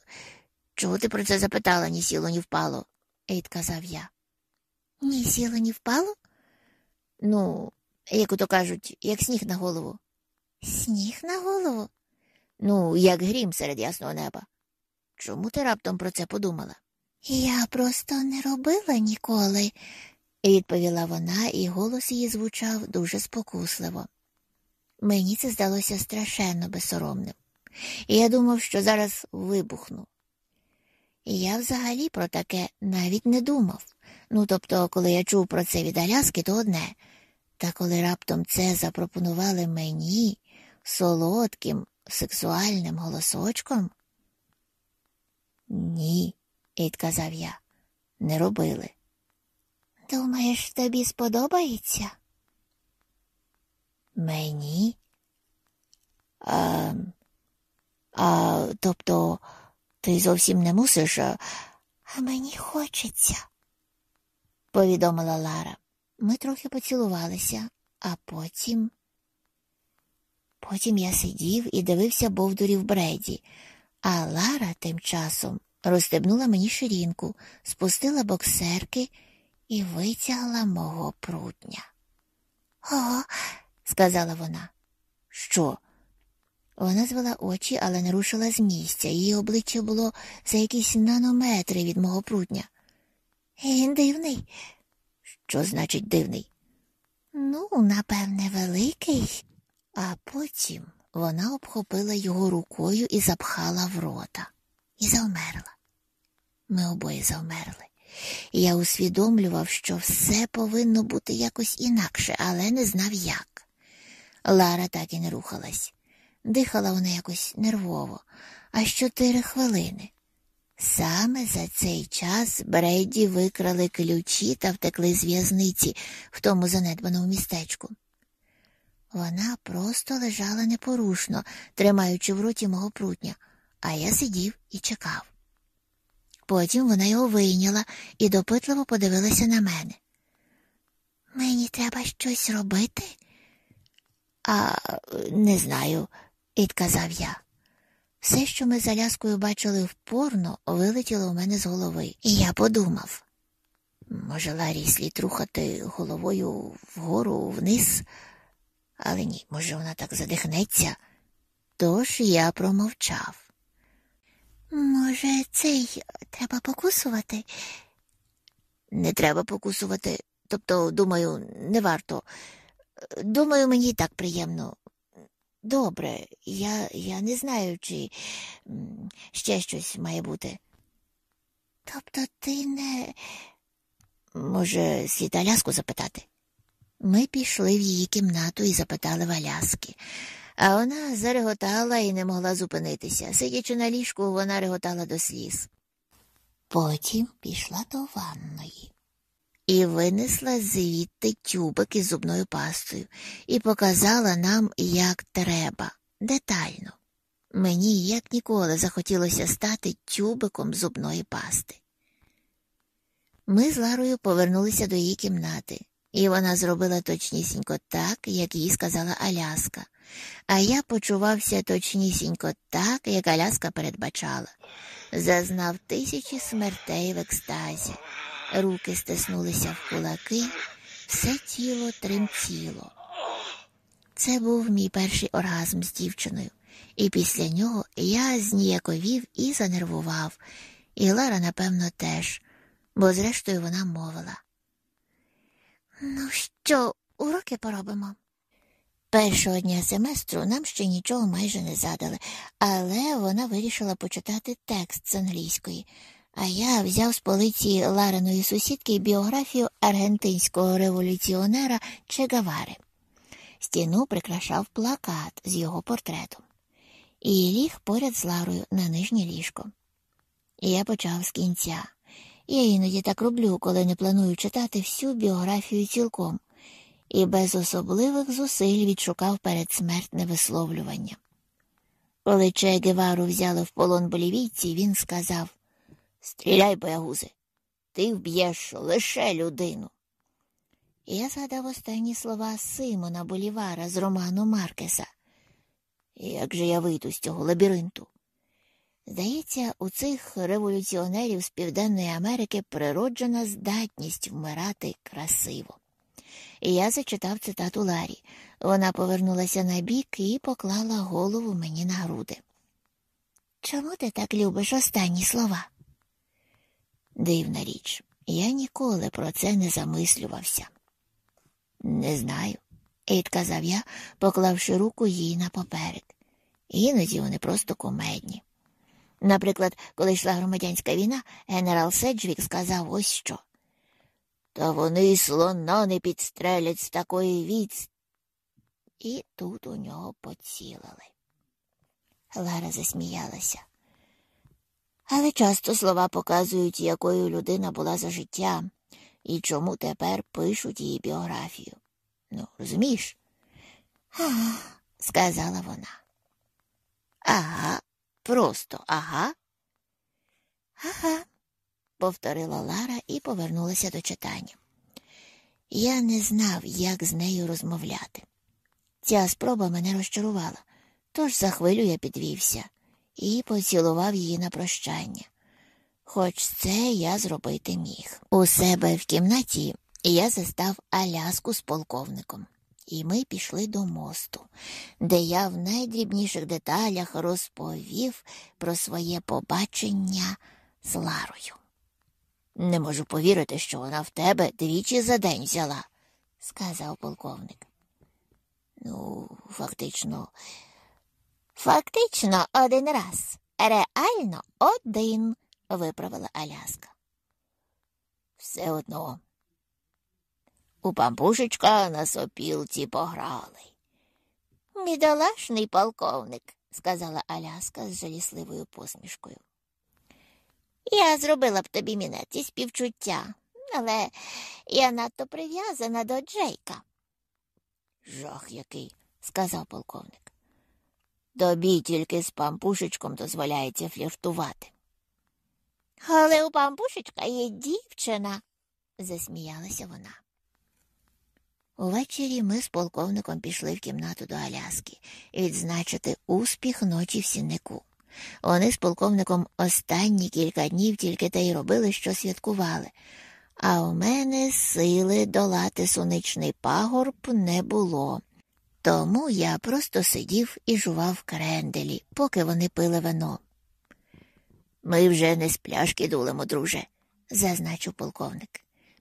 Speaker 1: чого ти про це запитала, ні сіло, ні впало? відказав я. Ні сіло, ні впало? Ну, як ото кажуть, як сніг на голову. Сніг на голову? Ну, як грім серед ясного неба. Чому ти раптом про це подумала? Я просто не робила ніколи, відповіла вона, і голос її звучав дуже спокусливо. Мені це здалося страшенно безсоромним, і я думав, що зараз вибухну. І я взагалі про таке навіть не думав. Ну, тобто, коли я чув про це від Аляски, то одне. Та коли раптом це запропонували мені солодким, сексуальним голосочком? Ні, відказав я, не робили. Думаєш, тобі сподобається? Мені? А, а тобто, ти зовсім не мусиш, а, а мені хочеться, повідомила Лара. Ми трохи поцілувалися, а потім. Потім я сидів і дивився бовдурів Бреді, а Лара тим часом розстебнула мені ширінку, спустила боксерки і витягла мого прутня. О, сказала вона. Що? Вона звела очі, але не рушила з місця. Її обличчя було за якісь нанометри від мого прутня. Він дивний. Що значить дивний? Ну, напевне, великий. А потім вона обхопила його рукою і запхала в рота і завмерла. Ми обоє завмерли. Я усвідомлював, що все повинно бути якось інакше, але не знав як. Лара так і не рухалась. Дихала вона якось нервово, аж чотири хвилини. Саме за цей час Брейді викрали ключі та втекли з в'язниці в тому занедбаному містечку. Вона просто лежала непорушно, тримаючи в роті мого прутня, а я сидів і чекав. Потім вона його вийняла і допитливо подивилася на мене. Мені треба щось робити? А не знаю, відказав я. Все, що ми за ляскою бачили впорно, вилетіло у мене з голови, і я подумав. Може, Ларі слід рухати головою вгору вниз, але ні, може, вона так задихнеться. Тож я промовчав. Може, цей треба покусувати? Не треба покусувати. Тобто, думаю, не варто. Думаю, мені так приємно. Добре, я я не знаю, чи ще щось має бути. Тобто ти не. Може, слід Аляску запитати? Ми пішли в її кімнату і запитали в Аляски. А вона зареготала і не могла зупинитися. Сидячи на ліжку, вона реготала до сліз. Потім пішла до ванної і винесла звідти тюбик із зубною пастою і показала нам, як треба, детально. Мені як ніколи захотілося стати тюбиком зубної пасти. Ми з Ларою повернулися до її кімнати, і вона зробила точнісінько так, як їй сказала Аляска, а я почувався точнісінько так, як Аляска передбачала, зазнав тисячі смертей в екстазі. Руки стиснулися в кулаки, все тіло тремтіло. Це був мій перший оргазм з дівчиною, і після нього я зніяковів і занервував, і Лара, напевно, теж, бо зрештою вона мовила. Ну що, уроки поробимо? Першого дня семестру нам ще нічого майже не задали, але вона вирішила почитати текст з англійської. А я взяв з полиці Лариної сусідки біографію аргентинського революціонера Че Гавари. Стіну прикрашав плакат з його портретом і ліг поряд з Ларою на нижнє ліжко. І я почав з кінця. Я іноді так роблю, коли не планую читати всю біографію цілком, і без особливих зусиль відшукав передсмертне висловлювання. Коли Че Гевару взяли в полон болівійці, він сказав Стріляй, боягузи, ти вб'єш лише людину. Я згадав останні слова Симона Болівара з роману Маркеса. Як же я вийду з цього лабіринту? Здається, у цих революціонерів з Південної Америки природжена здатність вмирати красиво. І я зачитав цитату Ларі. Вона повернулася на бік і поклала голову мені на груди. Чому ти так любиш останні слова? Дивна річ, я ніколи про це не замислювався. Не знаю, відказав я, поклавши руку їй на поперек. Іноді вони просто кумедні. Наприклад, коли йшла громадянська війна, генерал Седжвік сказав ось що. Та вони слона не підстрелять з такої віць. І тут у нього поцілили. Лара засміялася. Але часто слова показують, якою людина була за життя і чому тепер пишуть її біографію. Ну, розумієш? Ага, сказала вона. Ага, просто ага. Ага, повторила Лара і повернулася до читання. Я не знав, як з нею розмовляти. Ця спроба мене розчарувала, тож за хвилю я підвівся і поцілував її на прощання. Хоч це я зробити міг. У себе в кімнаті я застав Аляску з полковником, і ми пішли до мосту, де я в найдрібніших деталях розповів про своє побачення з Ларою. Не можу повірити, що вона в тебе двічі за день взяла, сказав полковник. Ну, фактично, Фактично один раз. Реально один, виправила Аляска. Все одно. У пампушечка на сопілці пограли. Бідолашний полковник, сказала Аляска з жалісливою посмішкою. Я зробила б тобі мінець із співчуття, але я надто прив'язана до Джейка. Жах який, сказав полковник. Тобі тільки з пампушечком дозволяється фліртувати. Але у пампушечка є дівчина, засміялася вона. Увечері ми з полковником пішли в кімнату до Аляски відзначити успіх ночі в сіннику. Вони з полковником останні кілька днів тільки те й робили, що святкували, а у мене сили долати соничний пагорб не було. Тому я просто сидів і жував кренделі, поки вони пили вино. Ми вже не з пляшки дулимо, друже, зазначив полковник.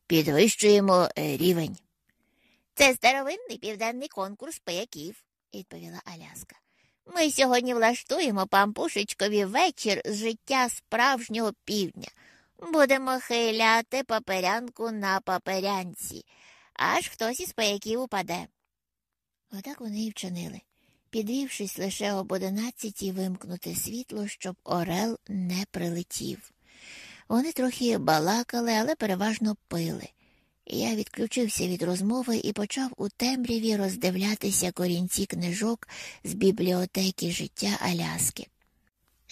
Speaker 1: Підвищуємо е, рівень. Це старовинний південний конкурс паяків, відповіла Аляска. Ми сьогодні влаштуємо пампушечкові вечір з життя справжнього півдня. Будемо хиляти паперянку на паперянці, аж хтось із паяків упаде. Отак вони і вчинили, підвівшись лише об одинадцятій вимкнути світло, щоб Орел не прилетів. Вони трохи балакали, але переважно пили. Я відключився від розмови і почав у темряві роздивлятися корінці книжок з бібліотеки життя Аляски.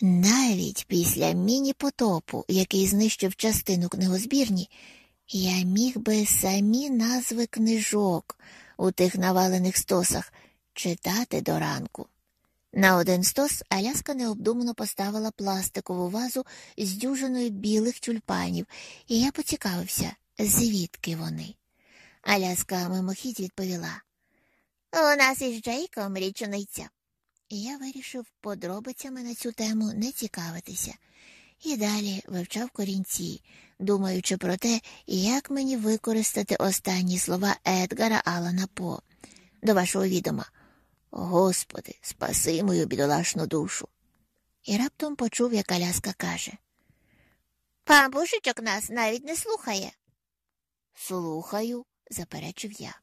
Speaker 1: Навіть після міні-потопу, який знищив частину книгозбірні, я міг би самі назви книжок у тих навалених стосах читати до ранку. На один стос Аляска необдумано поставила пластикову вазу з дюжиною білих тюльпанів, і я поцікавився, звідки вони. Аляска мимохідь відповіла У нас із Джейком річниця. І я вирішив подробицями на цю тему не цікавитися. І далі вивчав корінці, думаючи про те, як мені використати останні слова Едгара Алана По. До вашого відома. Господи, спаси мою бідолашну душу. І раптом почув, як Аляска каже Пан нас навіть не слухає. Слухаю, заперечив я.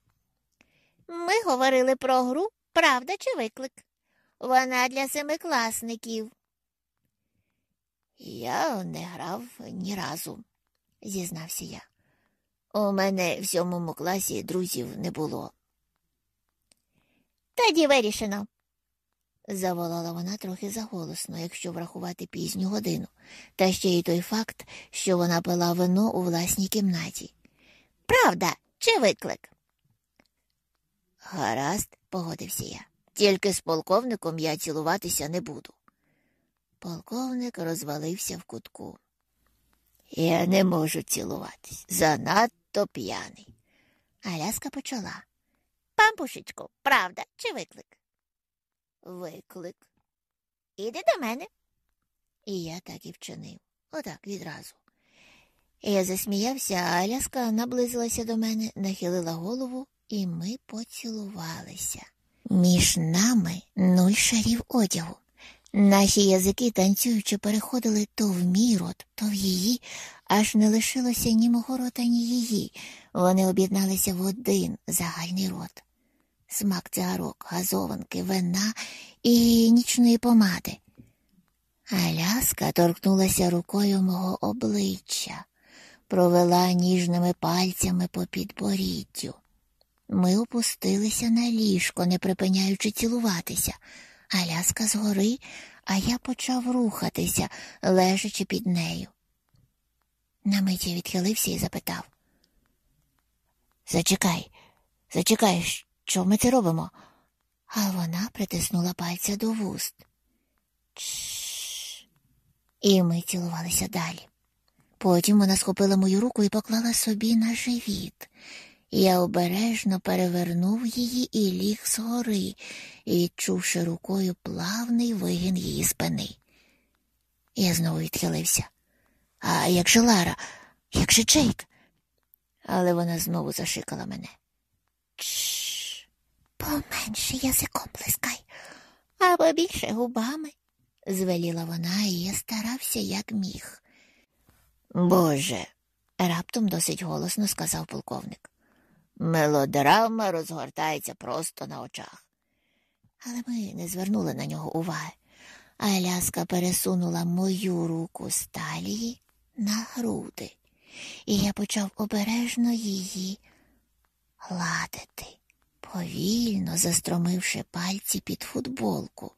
Speaker 1: Ми говорили про гру, правда чи виклик? Вона для семикласників. Я не грав ні разу, зізнався я. У мене в сьомому класі друзів не було. Тоді вирішено, заволала вона трохи заголосно, якщо врахувати пізню годину, та ще й той факт, що вона пила вино у власній кімнаті. Правда, чи виклик? Гаразд, погодився я. Тільки з полковником я цілуватися не буду. Полковник розвалився в кутку. Я не можу цілуватись, занадто п'яний. Аляска почала. Пампушечку, правда чи виклик? Виклик. Іди до мене. І я так і вчинив. Отак відразу. Я засміявся, а Аляска наблизилася до мене, нахилила голову, і ми поцілувалися. Між нами нуль шарів одягу. Наші язики танцюючи переходили то в мій рот, то в її, аж не лишилося ні мого рота, ні її. Вони об'єдналися в один загальний рот. Смак цигарок, газованки, вина і нічної помади. Аляска торкнулася рукою мого обличчя, провела ніжними пальцями по підборіддю. Ми опустилися на ліжко, не припиняючи цілуватися. Аляска згори, а я почав рухатися, лежачи під нею. На миті відхилився і запитав Зачекай, зачекай, що ми це робимо? А вона притиснула пальця до вуст. Чш. І ми цілувалися далі. Потім вона схопила мою руку і поклала собі на живіт. Я обережно перевернув її і ліг згори, відчувши рукою плавний вигін її спини. Я знову відхилився. А як же Лара, як же Джейк? Але вона знову зашикала мене. Чш, поменше язиком плескай, або більше губами, звеліла вона, і я старався, як міг. Боже, раптом досить голосно сказав полковник. Мелодрама розгортається просто на очах. Але ми не звернули на нього уваги. Аляска пересунула мою руку з талії на груди, і я почав обережно її гладити, повільно застромивши пальці під футболку,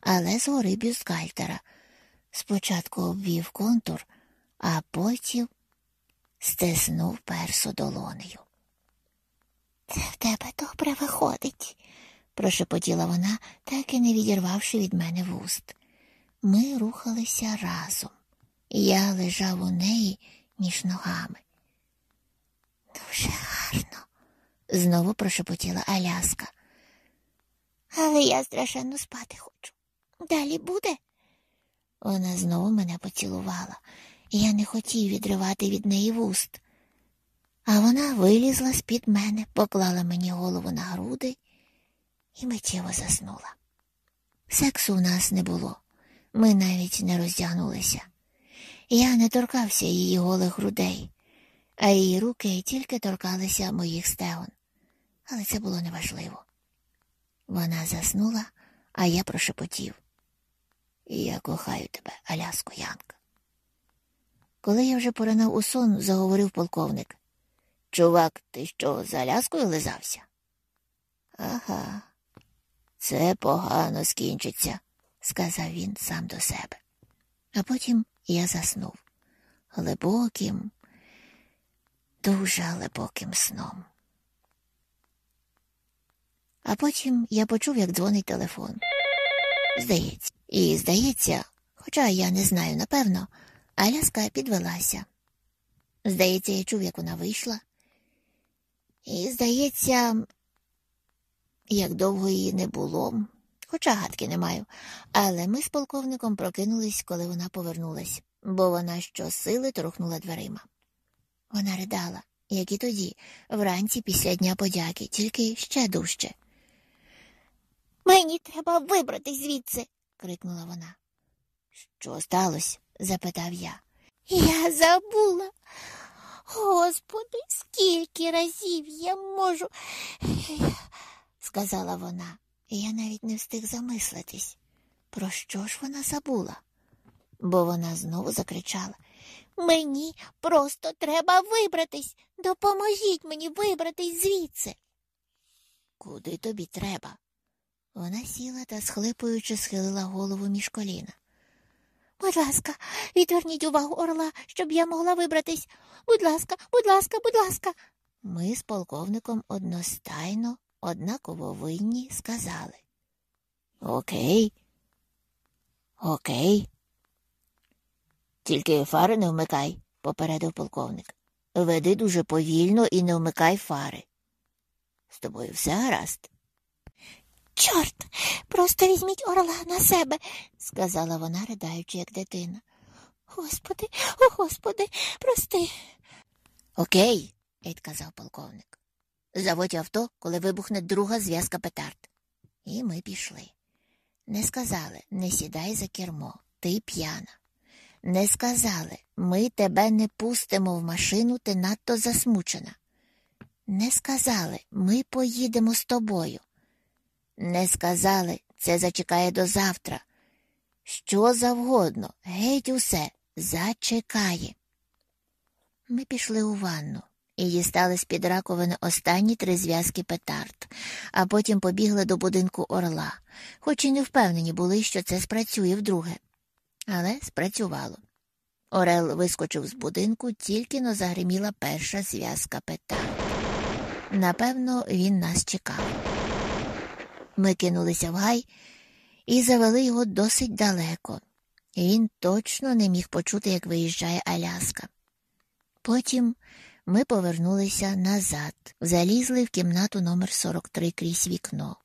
Speaker 1: але згори бюстгальтера. Спочатку обвів контур, а потім стиснув персу долонею. Це в тебе добре виходить, прошепотіла вона, так і не відірвавши від мене вуст. Ми рухалися разом. Я лежав у неї між ногами. Дуже гарно, знову прошепотіла Аляска. Але я страшенно спати хочу. Далі буде? Вона знову мене поцілувала, і я не хотів відривати від неї вуст. А вона вилізла з-під мене, поклала мені голову на груди і миттєво заснула. Сексу у нас не було, ми навіть не роздягнулися. Я не торкався її голих грудей, а її руки тільки торкалися моїх стегон. Але це було неважливо. Вона заснула, а я прошепотів. Я кохаю тебе, Аляско Янка. Коли я вже поринав у сон, заговорив полковник. Чувак, ти що, за Аляскою лизався? Ага, це погано скінчиться, сказав він сам до себе. А потім я заснув глибоким, дуже глибоким сном. А потім я почув, як дзвонить телефон. Здається, і здається, хоча я не знаю напевно, Аляска підвелася. Здається, я чув, як вона вийшла. І, здається, як довго її не було, хоча гадки не маю. Але ми з полковником прокинулись, коли вона повернулась, бо вона щосили торохнула дверима. Вона ридала, як і тоді, вранці після дня подяки, тільки ще дужче. Мені треба вибратись звідси, крикнула вона. Що сталося? запитав я. Я забула. Господи, скільки разів я можу, сказала вона, і я навіть не встиг замислитись. Про що ж вона забула? Бо вона знову закричала Мені просто треба вибратись. Допоможіть мені вибратись звідси. Куди тобі треба? Вона сіла та, схлипуючи, схилила голову між коліна. Будь ласка, відверніть увагу орла, щоб я могла вибратись. Будь ласка, будь ласка, будь ласка. Ми з полковником одностайно, однаково винні сказали. Окей. Окей. Тільки фари не вмикай, попередив полковник. Веди дуже повільно і не вмикай фари. З тобою все гаразд. Чорт, просто візьміть орла на себе, сказала вона, ридаючи, як дитина. Господи, о господи, прости. Окей, відказав полковник. Заводь авто, коли вибухне друга зв'язка петард. І ми пішли. Не сказали не сідай за кермо, ти п'яна. Не сказали ми тебе не пустимо в машину, ти надто засмучена. Не сказали ми поїдемо з тобою. Не сказали, це зачекає до завтра. Що завгодно, геть усе зачекає. Ми пішли у ванну і дістали з під раковини останні три зв'язки петард, а потім побігли до будинку орла, хоч і не впевнені були, що це спрацює вдруге. Але спрацювало. Орел вискочив з будинку, тільки но загриміла перша зв'язка петард. Напевно, він нас чекав. Ми кинулися в гай і завели його досить далеко. Він точно не міг почути, як виїжджає Аляска. Потім ми повернулися назад, залізли в кімнату номер 43 крізь вікно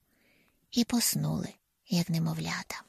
Speaker 1: і поснули, як немовлята.